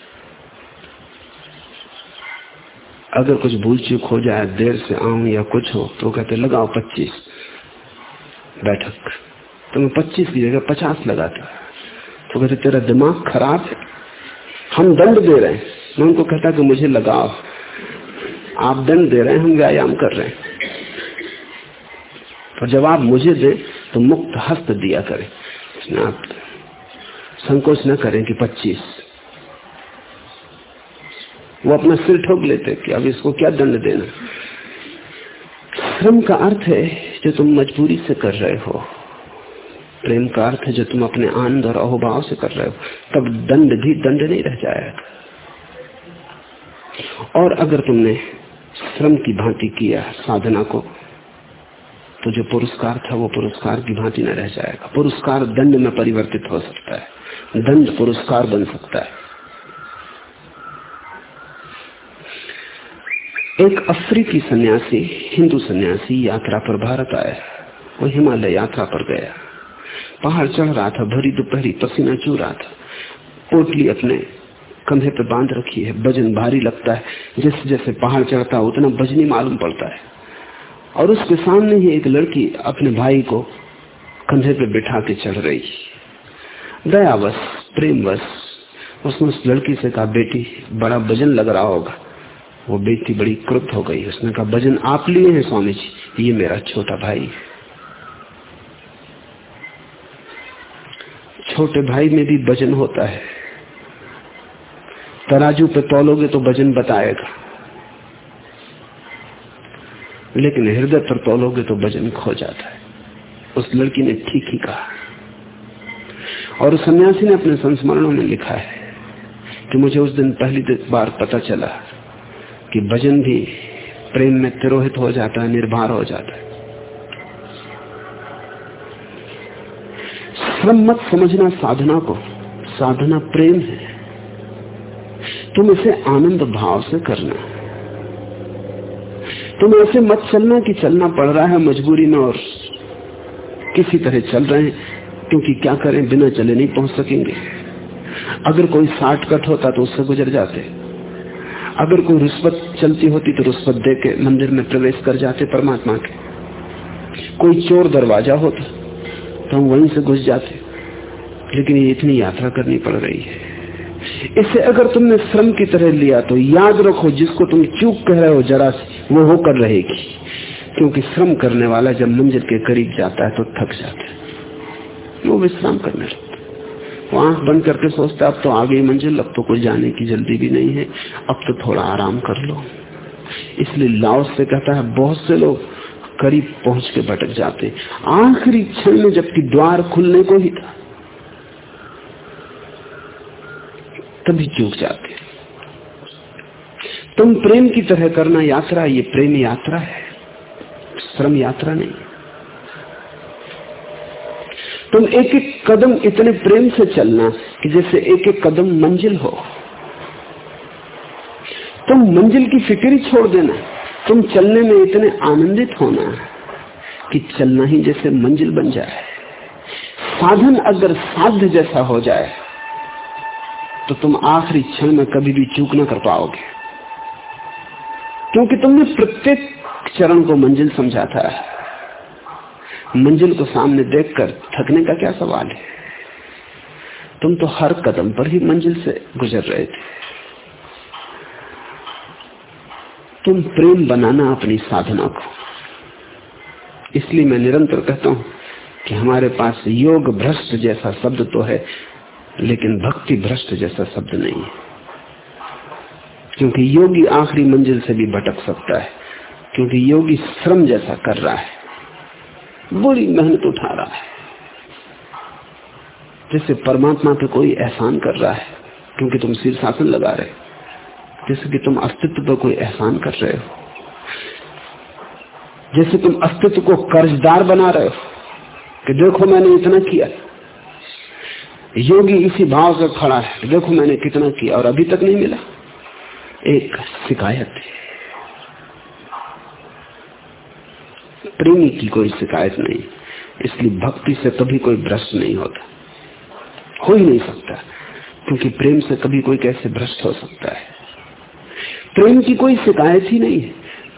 अगर कुछ भूल चूक हो जाए, देर से आऊँ या कुछ हो तो कहते, लगाओ पच्चीस बैठक। तो मैं पच्चीस की जगह पचास लगाता तो कहते, तेरा दिमाग खराब है। हम दंड दे रहे हैं। मैं उनको कहता कि, मुझे लगाओ। आप दंड दे रहे हैं, हम व्यायाम कर रहे हैं। तो जब आप मुझे दे तो मुक्त हस्त दिया करें। आप संकोच न करें कि 25 वो अपना सिर ठोक लेते कि अब इसको क्या दंड देना। श्रम का अर्थ है जो तुम मजबूरी से कर रहे हो। प्रेम का अर्थ है जो तुम अपने आनंद और अहोभाव से कर रहे हो। तब दंड भी दंड नहीं रह जाएगा। और अगर तुमने श्रम की भांति किया साधना को तो जो पुरस्कार था वो पुरस्कार की भांति न रह जाएगा। पुरस्कार दंड में परिवर्तित हो सकता है। दंड पुरस्कार बन सकता है। एक अफ्रीकी सन्यासी, हिंदू सन्यासी यात्रा पर भारत आया। वो हिमालय यात्रा पर गया। पहाड़ चढ़ रहा था, भरी दोपहरी पसीना चू रहा था। पोटली अपने कंधे पे बाँध रखी है। वज़न भारी लगता है। जैसे जैसे पहाड़ चढ़ता है, उतना वजनी मालूम पड़ता है। और उसके सामने ही एक लड़की अपने भाई को कंधे पे बिठा के चढ़ रही। दयावश, प्रेमवश, उसने उस लड़की से कहा, बेटी, बड़ा वज़न लग रहा होगा। वो बेटी बड़ी क्रुद्ध हो गई। उसने कहा, भजन आप लिए हैं स्वामी जी ये मेरा छोटा भाई। छोटे भाई में भी वज़न होता है। तराजू पे तोलोगे तो वज़न बताएगा। लेकिन हृदय पर तोलोगे तो वज़न खो जाता है। उस लड़की ने ठीक ही कहा। और सन्यासी ने अपने संस्मरणों में लिखा है कि मुझे उस दिन पहली बार पता चला कि भजन भी प्रेम में तिरोहित हो जाता है, निर्भर हो जाता है। श्रम मत समझना साधना को। साधना प्रेम है। तुम इसे आनंद भाव से करना। तुम ऐसे मत चलना कि चलना पड़ रहा है, मजबूरी में और किसी तरह चल रहे हैं। क्योंकि क्या करें? बिना चले नहीं पहुँच सकेंगे। अगर कोई कट होता तो उससे गुजर जाते। अगर कोई रिश्वत चलती होती तो रिश्वत दे के मंदिर में प्रवेश कर जाते परमात्मा के। कोई चोर दरवाज़ा होता तो हम वहीं से घुस जाते। लेकिन ये इतनी यात्रा करनी पड़ रही है। इसे अगर तुमने श्रम की तरह लिया तो याद रखो, जिसको तुम चूक कह रहे हो जरा वो होकर रहेगी। क्योंकि श्रम करने वाला जब मंजिल के करीब जाता है तो थक जाता है। वो विश्राम करने लगता वो आँख बंद करके सोचता अब तो आ गई मंजिल, अब तो कोई जाने की जल्दी भी नहीं है, अब तो थोड़ा आराम कर लो। इसलिए लाओस से कहता है, बहुत से लोग करीब पहुँच के भटक जाते आखिरी क्षण में जबकि द्वार खुलने को ही था, तभी चूक जाते तुम प्रेम की तरह करना यात्रा, ये प्रेम यात्रा है, श्रम यात्रा नहीं। तुम एक एक कदम इतने प्रेम से चलना कि जैसे एक एक कदम मंजिल हो। तुम मंजिल की फ़िक्र ही छोड़ देना। तुम चलने में इतने आनंदित होना कि चलना ही जैसे मंजिल बन जाए। साधन अगर साध्य जैसा हो जाए तो तुम आखिरी क्षण में कभी भी चूक ना कर पाओगे। क्योंकि तुमने प्रत्येक चरण को मंजिल समझा था। मंजिल को सामने देखकर थकने का क्या सवाल है? तुम तो हर कदम पर ही मंजिल से गुजर रहे थे। तुम प्रेम बनाना अपनी साधना को। इसलिए मैं निरंतर कहता हूँ कि हमारे पास योग भ्रष्ट जैसा शब्द तो है, लेकिन भक्ति भ्रष्ट जैसा शब्द नहीं है। क्योंकि योगी आखिरी मंजिल से भी भटक सकता है, क्योंकि योगी श्रम जैसा कर रहा है। बड़ी मेहनत उठा रहा है। जैसे परमात्मा पे कोई एहसान कर रहा है, क्योंकि तुम शीर्षासन लगा रहे जैसे कि तुम अस्तित्व पर कोई एहसान कर रहे हो। जैसे तुम अस्तित्व को कर्जदार बना रहे हो कि देखो मैंने इतना किया। योगी इसी भाव से खड़ा है देखो मैंने कितना किया और अभी तक नहीं मिला। एक शिकायत है। प्रेमी की कोई शिकायत नहीं। इसलिए भक्ति से कभी कोई भ्रष्ट नहीं होता। हो ही नहीं सकता, क्योंकि प्रेम से कभी कोई कैसे भ्रष्ट हो सकता है? प्रेम की कोई शिकायत ही नहीं है।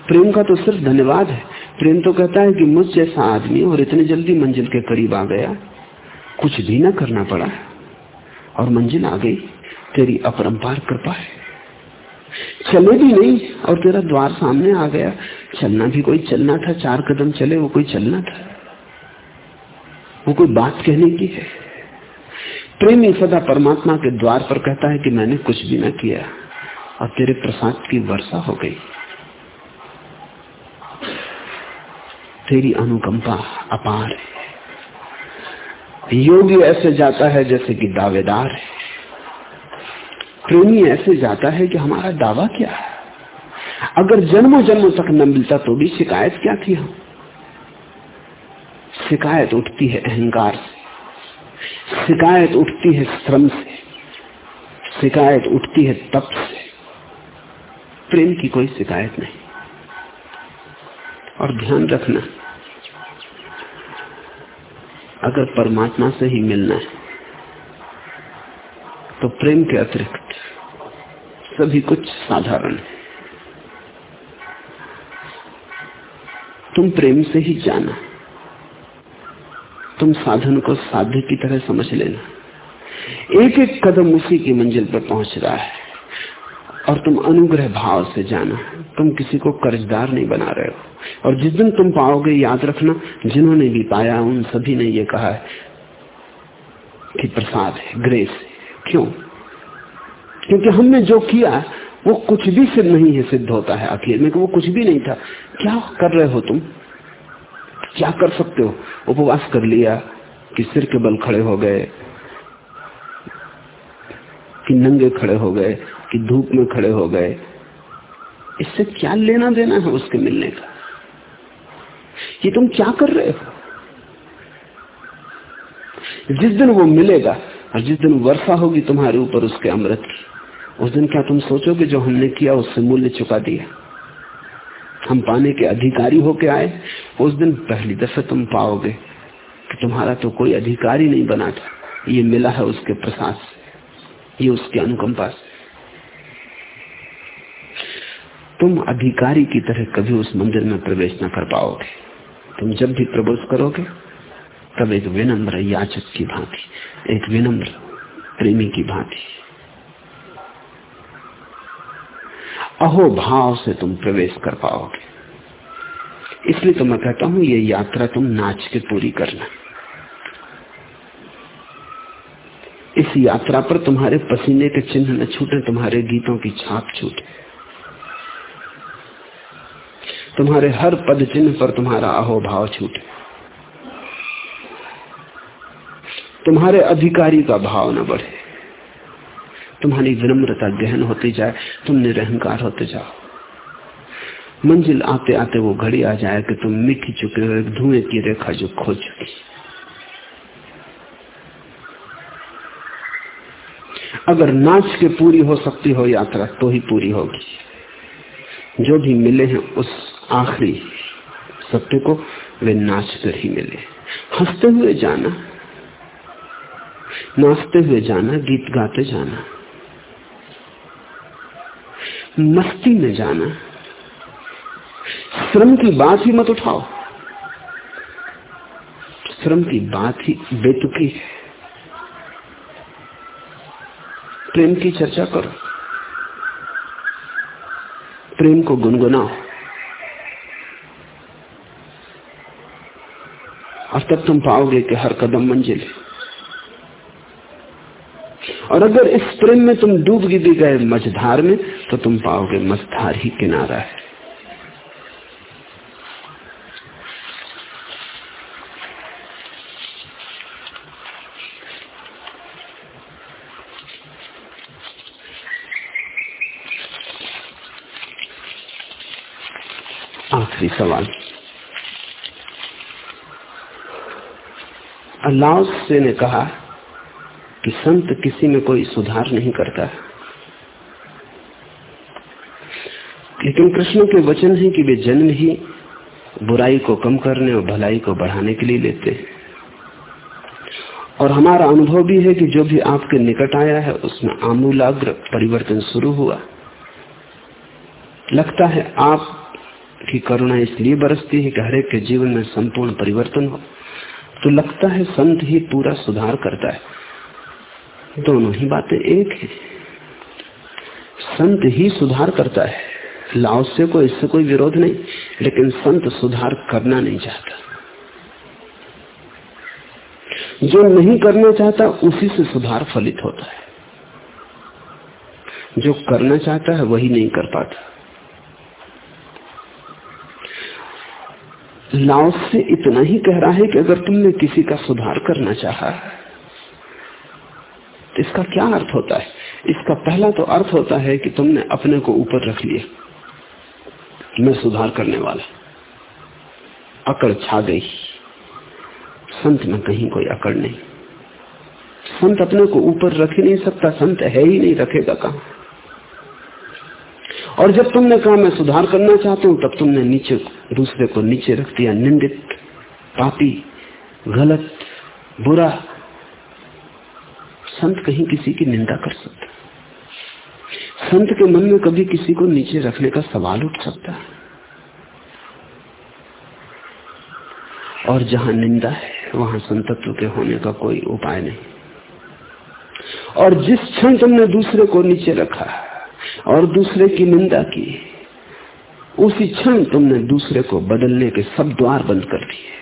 प्रेम का तो सिर्फ़ धन्यवाद है। प्रेम तो कहता है कि मुझ जैसा आदमी और इतनी जल्दी मंजिल के करीब आ गया, कुछ भी ना करना पड़ा और मंजिल आ गई। तेरी अपरंपार कृपा है। चले भी नहीं, और तेरा द्वार सामने आ गया। चलना भी कोई चलना था, चार कदम चले, वो कोई चलना था। वो कोई बात कहने की है। प्रेमी सदा परमात्मा के द्वार पर कहता है कि मैंने कुछ भी ना किया, और तेरे प्रसाद की वर्षा हो गई। तेरी अनुकंपा अपार है। योगी ऐसे जाता है जैसे कि दावेदार है। प्रेमी ऐसे जाता है कि हमारा दावा क्या है? अगर जन्मों जन्मों तक न मिलता तो भी शिकायत क्या थी हम? शिकायत उठती है अहंकार से, शिकायत उठती है श्रम से, शिकायत उठती है तप से। प्रेम की कोई शिकायत नहीं। और ध्यान रखना, अगर परमात्मा से ही मिलना है तो प्रेम के अतिरिक्त सभी कुछ साधारण है। तुम प्रेम से ही जाना। तुम साधन को साध्य की तरह समझ लेना। एक एक कदम उसी की मंजिल पर पहुँच रहा है और तुम अनुग्रह भाव से जाना। तुम किसी को कर्जदार नहीं बना रहे हो। और जिस दिन तुम पाओगे याद रखना, जिन्होंने भी पाया, उन सभी ने ये कहा है कि प्रसाद है ग्रेस है। क्यों? क्योंकि हमने जो किया, वो कुछ भी सिद्ध नहीं है सिद्ध होता है आखिर में, वो कुछ भी नहीं था। क्या कर रहे हो तुम? क्या कर सकते हो? उपवास कर लिया कि सिर के बल खड़े हो गए, कि नंगे खड़े हो गए, कि धूप में खड़े हो गए। इससे क्या लेना देना है उसके मिलने का? ये तुम क्या कर रहे हो? जिस दिन वो मिलेगा और जिस दिन वर्षा होगी तुम्हारे ऊपर उसके अमृत की, उस दिन क्या तुम सोचोगे जो हमने किया, उससे मूल्य चुका दिया? हम पाने के अधिकारी होके आए, उस दिन पहली दफे तुम पाओगे कि तुम्हारा तो कोई अधिकारी नहीं बना था। ये मिला है उसके प्रसाद से, ये उसके अनुकंपा से। तुम अधिकारी की तरह कभी उस मंदिर में प्रवेश न कर पाओगे। तुम जब भी प्रवेश करोगे, तब एक विनम्र याचक की भांति एक विनम्र प्रेमी की भांति। अहो भाव से तुम प्रवेश कर पाओगे। इसलिए तो मैं कहता हूँ, ये यात्रा तुम नाच के पूरी करना। इस यात्रा पर तुम्हारे पसीने के चिन्ह न छूटे, तुम्हारे गीतों की छाप छूटे। तुम्हारे हर पद चिन्ह पर तुम्हारा अहोभाव छूटे। तुम्हारे अधिकारी का भाव न बढ़े। तुम्हारी विनम्रता गहन होती जाए तुम निरहंकार होते जाओ। मंजिल आते आते वो घड़ी आ जाए कि तुम मिट चुके हो, एक धुएँ की रेखा जो खो चुकी अगर नाच के पूरी हो सकती हो, यात्रा तो ही पूरी होगी। जो भी मिले हैं उस आखिरी सत्य को वे नाच कर ही मिले। हँसते हुए जाना। नाचते हुए जाना, गीत गाते जाना। मस्ती में जाना। श्रम की बात ही मत उठाओ। श्रम की बात ही बेतुकी है। प्रेम की चर्चा करो। प्रेम को गुनगुनाओ। और तब तुम पाओगे कि हर कदम मंजिल है। और अगर इस प्रेम में तुम डूब भी गए मझधार में तो तुम पाओगे मझधार ही किनारा है। आखिरी सवाल। अल्लाह से ने कहा कि संत किसी में कोई सुधार नहीं करता। लेकिन कृष्ण के वचन है कि वे जन्म ही बुराई को कम करने और भलाई को बढ़ाने के लिए लेते हैं। और हमारा अनुभव भी है कि जो भी आपके निकट आया है, उसमें आमूलाग्र परिवर्तन शुरू हुआ। लगता है आप की करुणा इसलिए बरसती है कि हरेक के जीवन में संपूर्ण परिवर्तन हो। तो लगता है संत ही पूरा सुधार करता है। दोनों ही बातें एक है। संत ही सुधार करता है। लाओ से को इससे कोई विरोध नहीं, लेकिन संत सुधार करना नहीं चाहता। जो नहीं करना चाहता, उसी से सुधार फलित होता है। जो करना चाहता है, वही नहीं कर पाता। लाओ से इतना ही कह रहा है कि अगर तुमने किसी का सुधार करना चाहा तो इसका क्या अर्थ होता है? इसका पहला तो अर्थ होता है कि तुमने अपने को ऊपर रख लिया। मैं सुधार करने वाला। अकड़ छा गई। संत में कहीं कोई अकड़ नहीं। संत अपने को ऊपर रख ही नहीं सकता। संत है ही नहीं, रखेगा कहा? और जब तुमने कहा, मैं सुधार करना चाहता हूँ, तब तुमने नीचे, दूसरे को नीचे रख दिया। निंदित, पापी, गलत, बुरा संत कहीं किसी की निंदा कर सकता संत के मन में कभी किसी को नीचे रखने का सवाल उठ सकता है। और जहाँ निंदा है, वहाँ संतत्व के होने का कोई उपाय नहीं। और जिस क्षण तुमने दूसरे को नीचे रखा और दूसरे की निंदा की, उसी क्षण तुमने दूसरे को बदलने के सब द्वार बंद कर दिए।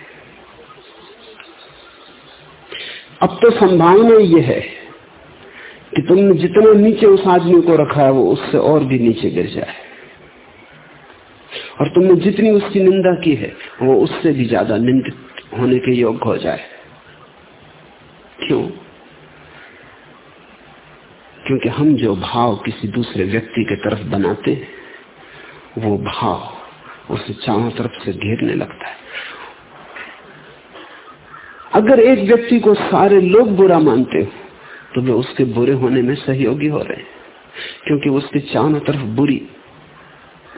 अब तो संभावना यह है कि तुमने जितना नीचे उस आदमी को रखा है, वो उससे और भी नीचे गिर जाए। और तुमने जितनी उसकी निंदा की है, वो उससे भी ज़्यादा निंदित होने के योग्य हो जाए। क्यों? क्योंकि हम जो भाव किसी दूसरे व्यक्ति के तरफ़ बनाते हैं, वो भाव उसे चारों तरफ़ से घेरने लगता है। अगर एक व्यक्ति को सारे लोग बुरा मानते हो तो वे उसके बुरे होने में सहयोगी हो रहे हैं, क्योंकि उसके चारों तरफ़ बुरी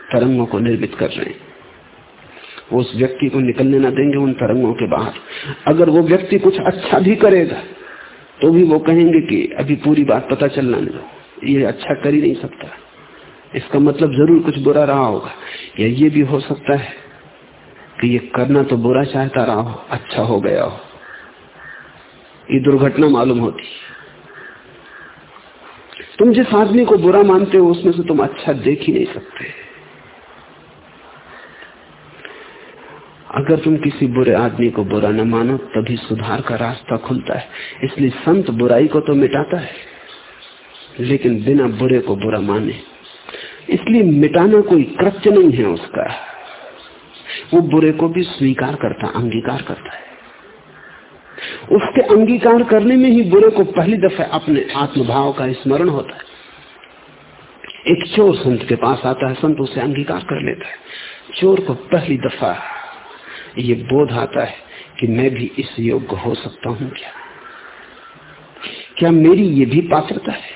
तरंगों को निर्मित कर रहे हैं। वो उस व्यक्ति को निकलने ना देंगे उन तरंगों के बाहर। अगर वो व्यक्ति कुछ अच्छा भी करेगा तो भी वो कहेंगे कि अभी पूरी बात पता चलना नहीं ये अच्छा कर ही नहीं सकता। इसका मतलब ज़रूर कुछ बुरा रहा होगा। या ये भी हो सकता है कि ये करना तो बुरा चाहता रहा हो अच्छा हो गया हो। ये दुर्घटना मालूम होती। तुम जिस आदमी को बुरा मानते हो, उसमें से तुम अच्छा देख ही नहीं सकते। अगर तुम किसी बुरे आदमी को बुरा न मानो, तभी सुधार का रास्ता खुलता है। इसलिए संत बुराई को तो मिटाता है, लेकिन बिना बुरे को बुरा माने। इसलिए मिटाना कोई कृत्य नहीं है उसका। वो बुरे को भी स्वीकार करता, अंगीकार करता है। उसके अंगीकार करने में ही बुरे को पहली दफ़ा अपने आत्मभाव का स्मरण होता है। एक चोर संत के पास आता है, संत उसे अंगीकार कर लेता है। चोर को पहली दफ़ा ये बोध आता है कि मैं भी इस योग्य हो सकता हूँ क्या? क्या मेरी ये भी पात्रता है?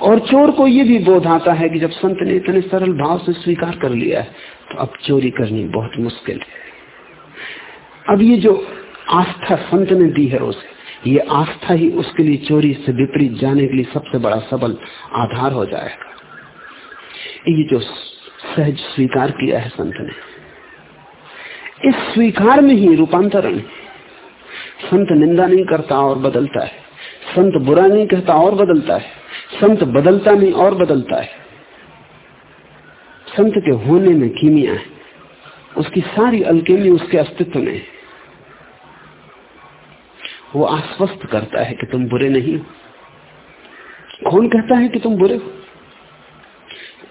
और चोर को ये भी बोध आता है कि जब संत ने इतने सरल भाव से स्वीकार कर लिया है तो अब चोरी करनी बहुत मुश्किल है। अब ये जो आस्था संत ने दी है उसे ये आस्था ही उसके लिए चोरी से विपरीत जाने के लिए सबसे बड़ा सबल आधार हो जाएगा। ये जो सहज स्वीकार किया है संत ने, इस स्वीकार में ही रूपांतरण संत निंदा नहीं करता और बदलता है। संत बुरा नहीं कहता और बदलता है। संत बदलता नहीं और बदलता है। संत के होने में कीमिया है। उसकी सारी अलकेमी उसके अस्तित्व में है। वो आश्वस्त करता है कि तुम बुरे नहीं हो। कौन कहता है कि तुम बुरे हो?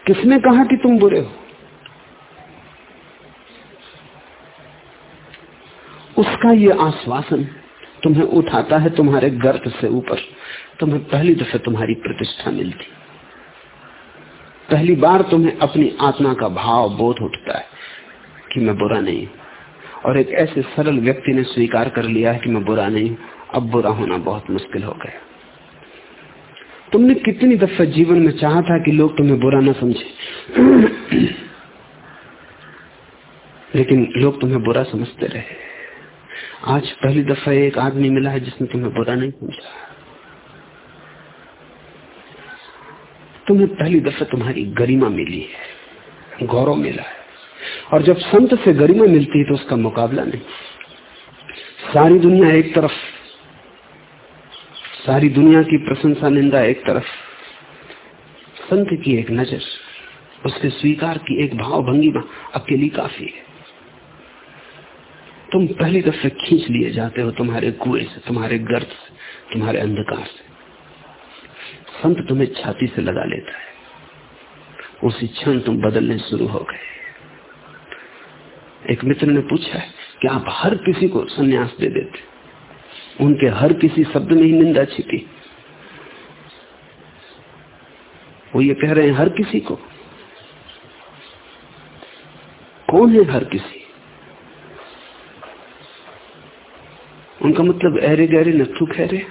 किसने कहा कि तुम बुरे हो? उसका ये आश्वासन तुम्हें उठाता है तुम्हारे गर्त से ऊपर। तुम्हें पहली दफे तुम्हारी प्रतिष्ठा मिलती। पहली बार तुम्हें अपनी आत्मा का भाव बोध उठता है कि मैं बुरा नहीं और एक ऐसे सरल व्यक्ति ने स्वीकार कर लिया है कि मैं बुरा नहीं अब बुरा होना बहुत मुश्किल हो गया। तुमने कितनी दफे जीवन में चाहा था कि लोग तुम्हें बुरा ना समझे? लेकिन लोग तुम्हें बुरा समझते रहे। आज पहली दफ़ा एक आदमी मिला है जिसने तुम्हें बुरा नहीं समझा। तुम्हें पहली दफ़ा तुम्हारी गरिमा मिली है, गौरव मिला है। और जब संत से गरिमा मिलती है तो उसका मुकाबला नहीं। सारी दुनिया एक तरफ़, सारी दुनिया की प्रशंसा निंदा एक तरफ़, संत की एक नज़र, उसके स्वीकार की एक भाव भंगिमा अकेली काफ़ी है। तुम पहली दफे खींच लिए जाते हो तुम्हारे कुएँ से, तुम्हारे गर्द से, तुम्हारे अंधकार से। संत तुम्हें छाती से लगा लेता है। उसी क्षण तुम बदलने शुरू हो गए। एक मित्र ने पूछा कि आप हर किसी को संन्यास दे देते। उनके हर किसी शब्द में ही निंदा छिपी। वो ये कह रहे हैं, हर किसी को। कौन है हर किसी? उनका मतलब अरे गहरे नथु खहरे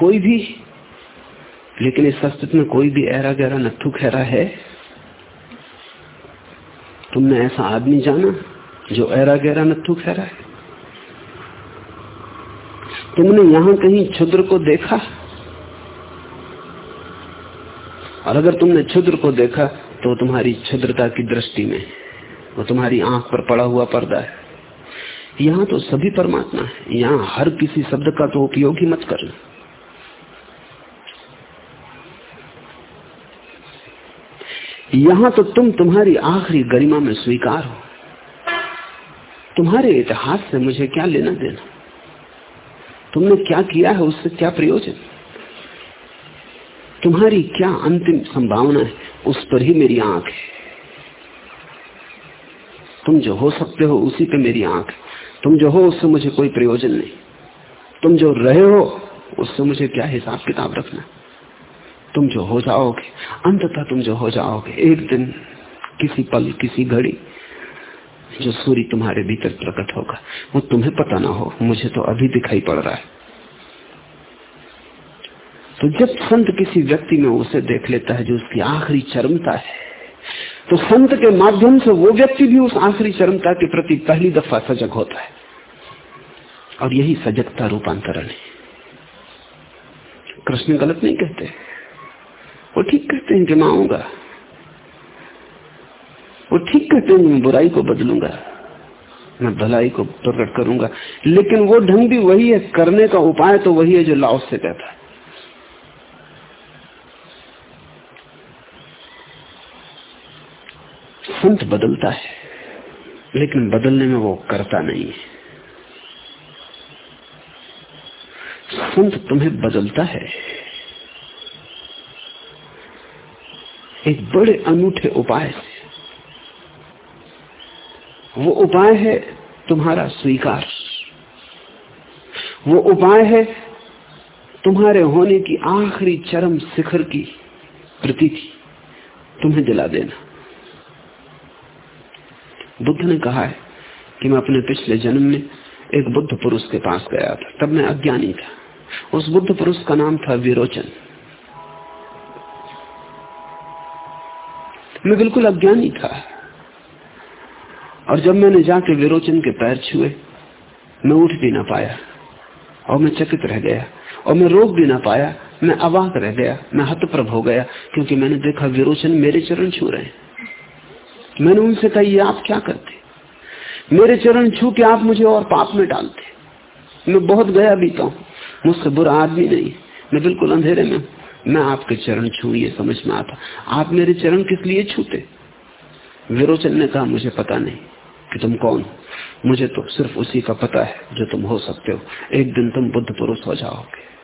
कोई भी, लेकिन इस अस्तित्व में कोई भी ऐरा गहरा नथु खहरा है। तुमने ऐसा आदमी जाना जो ऐरा गहरा नथु खहरा है? तुमने यहाँ कहीं क्षुद्र को देखा? और अगर तुमने क्षुद्र को देखा तो तुम्हारी क्षुद्रता की दृष्टि में वो तुम्हारी आँख पर पड़ा हुआ पर्दा है। यहाँ तो सभी परमात्मा है। यहाँ हर किसी शब्द का तो उपयोग ही मत करना। यहाँ तो तुम तुम्हारी आखिरी गरिमा में स्वीकार हो। तुम्हारे इतिहास से मुझे क्या लेना देना? तुमने क्या किया है उससे क्या प्रयोजन? तुम्हारी क्या अंतिम संभावना है? उस पर ही मेरी आँख है। तुम जो हो सकते हो उसी पे मेरी आँख है। तुम जो हो उससे मुझे कोई प्रयोजन नहीं। तुम जो रहे हो उससे मुझे क्या हिसाब किताब रखना तुम जो हो जाओगे, अंततः तुम जो हो जाओगे, एक दिन किसी पल, किसी घड़ी जो सूर्य तुम्हारे भीतर प्रकट होगा, वो तुम्हें पता ना हो, मुझे तो अभी दिखाई पड़ रहा है। तो जब संत किसी व्यक्ति में उसे देख लेता है जो उसकी आखिरी चरमता है तो संत के माध्यम से वो व्यक्ति भी उस आखिरी चरमता के प्रति पहली दफ़ा सजग होता है। और यही सजगता रूपांतरण है। कृष्ण गलत नहीं कहते। वो ठीक कहते हैं जमाऊँगा वो ठीक कहते हैं, मैं बुराई को बदलूँगा। मैं भलाई को प्रकट करूँगा। लेकिन वो ढंग भी वही है, करने का उपाय तो वही है जो लाओस से कहता है। संत बदलता है, लेकिन बदलने में वो करता नहीं है। संत तुम्हें बदलता है। एक बड़े अनूठे उपाय से। वो उपाय है तुम्हारा स्वीकार। वो उपाय है तुम्हारे होने की आखिरी चरम शिखर की प्रतीति। तुम्हें दिला देना। बुद्ध ने कहा है कि मैं अपने पिछले जन्म में एक बुद्ध पुरुष के पास गया था। तब मैं अज्ञानी था। उस बुद्ध पुरुष का नाम था विरोचन। मैं बिल्कुल अज्ञानी था। और जब मैंने जाके विरोचन के पैर छुए, मैं उठ भी ना पाया और मैं चकित रह गया और मैं रोक भी ना पाया, मैं अवाक रह गया, मैं हतप्रभ हो गया क्योंकि मैंने देखा विरोचन मेरे चरण छू रहे मैंने उनसे कहा, ये आप क्या करते? मेरे चरण छू के आप मुझे और पाप में डालते। मैं बहुत गया बीता हूँ, मुझसे बुरा आदमी नहीं, मैं बिल्कुल अंधेरे में मैं आपके चरण छू, ये समझ में आता। आप मेरे चरण किस लिए छूते? विरोचन ने कहा, मुझे पता नहीं कि तुम कौन मुझे तो सिर्फ़ उसी का पता है जो तुम हो सकते हो। एक दिन तुम बुद्ध पुरुष हो जाओगे।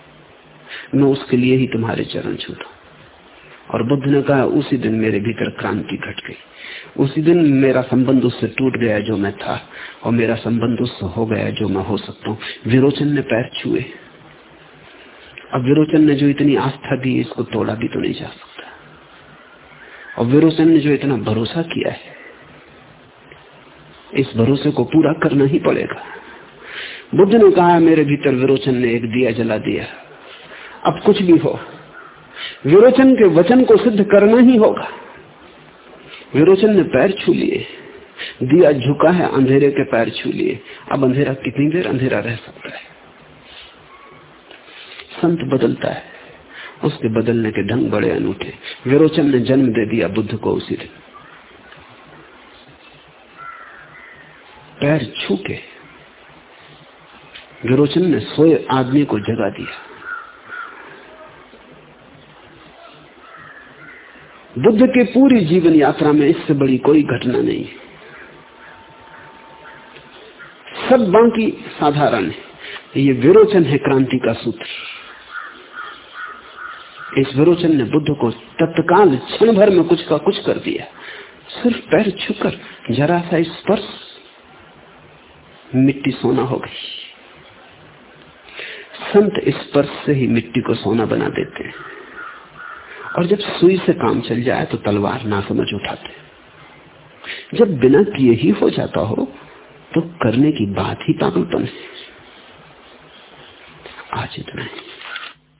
मैं उसके लिए ही तुम्हारे चरण छूता। और बुद्ध ने कहा, उसी दिन मेरे भीतर क्रांति घट गई। उसी दिन मेरा संबंध उससे टूट गया जो मैं था, और मेरा संबंध उससे हो गया जो मैं हो सकता हूँ। विरोचन ने पैर छुए। अब विरोचन ने जो इतनी आस्था दी, इसको तोड़ा भी तो नहीं जा सकता। और विरोचन ने जो इतना भरोसा किया है, इस भरोसे को पूरा करना ही पड़ेगा। बुद्ध ने कहा, मेरे भीतर विरोचन ने एक दिया जला दिया। अब कुछ भी हो, विरोचन के वचन को सिद्ध करना ही होगा। विरोचन ने पैर छू लिए, दिया झुका है, अंधेरे के पैर छू लिए। अब अंधेरा कितनी देर अंधेरा रह सकता है? संत बदलता है। उसके बदलने के ढंग बड़े अनूठे। विरोचन ने जन्म दे दिया बुद्ध को उसी दिन। पैर छू के विरोचन ने सोए आदमी को जगा दिया। बुद्ध के पूरी जीवन यात्रा में इससे बड़ी कोई घटना नहीं सब बाकी साधारण है। ये विरोचन है क्रांति का सूत्र। इस विरोचन ने बुद्ध को तत्काल क्षण भर में कुछ का कुछ कर दिया। सिर्फ़ पैर छुकर जरा सा स्पर्श मिट्टी सोना हो गई। संत स्पर्श से ही मिट्टी को सोना बना देते हैं। और जब सुई से काम चल जाए तो तलवार ना समझ उठाते। जब बिना किए ही हो जाता हो तो करने की बात ही पागलपन है। आज इतना है।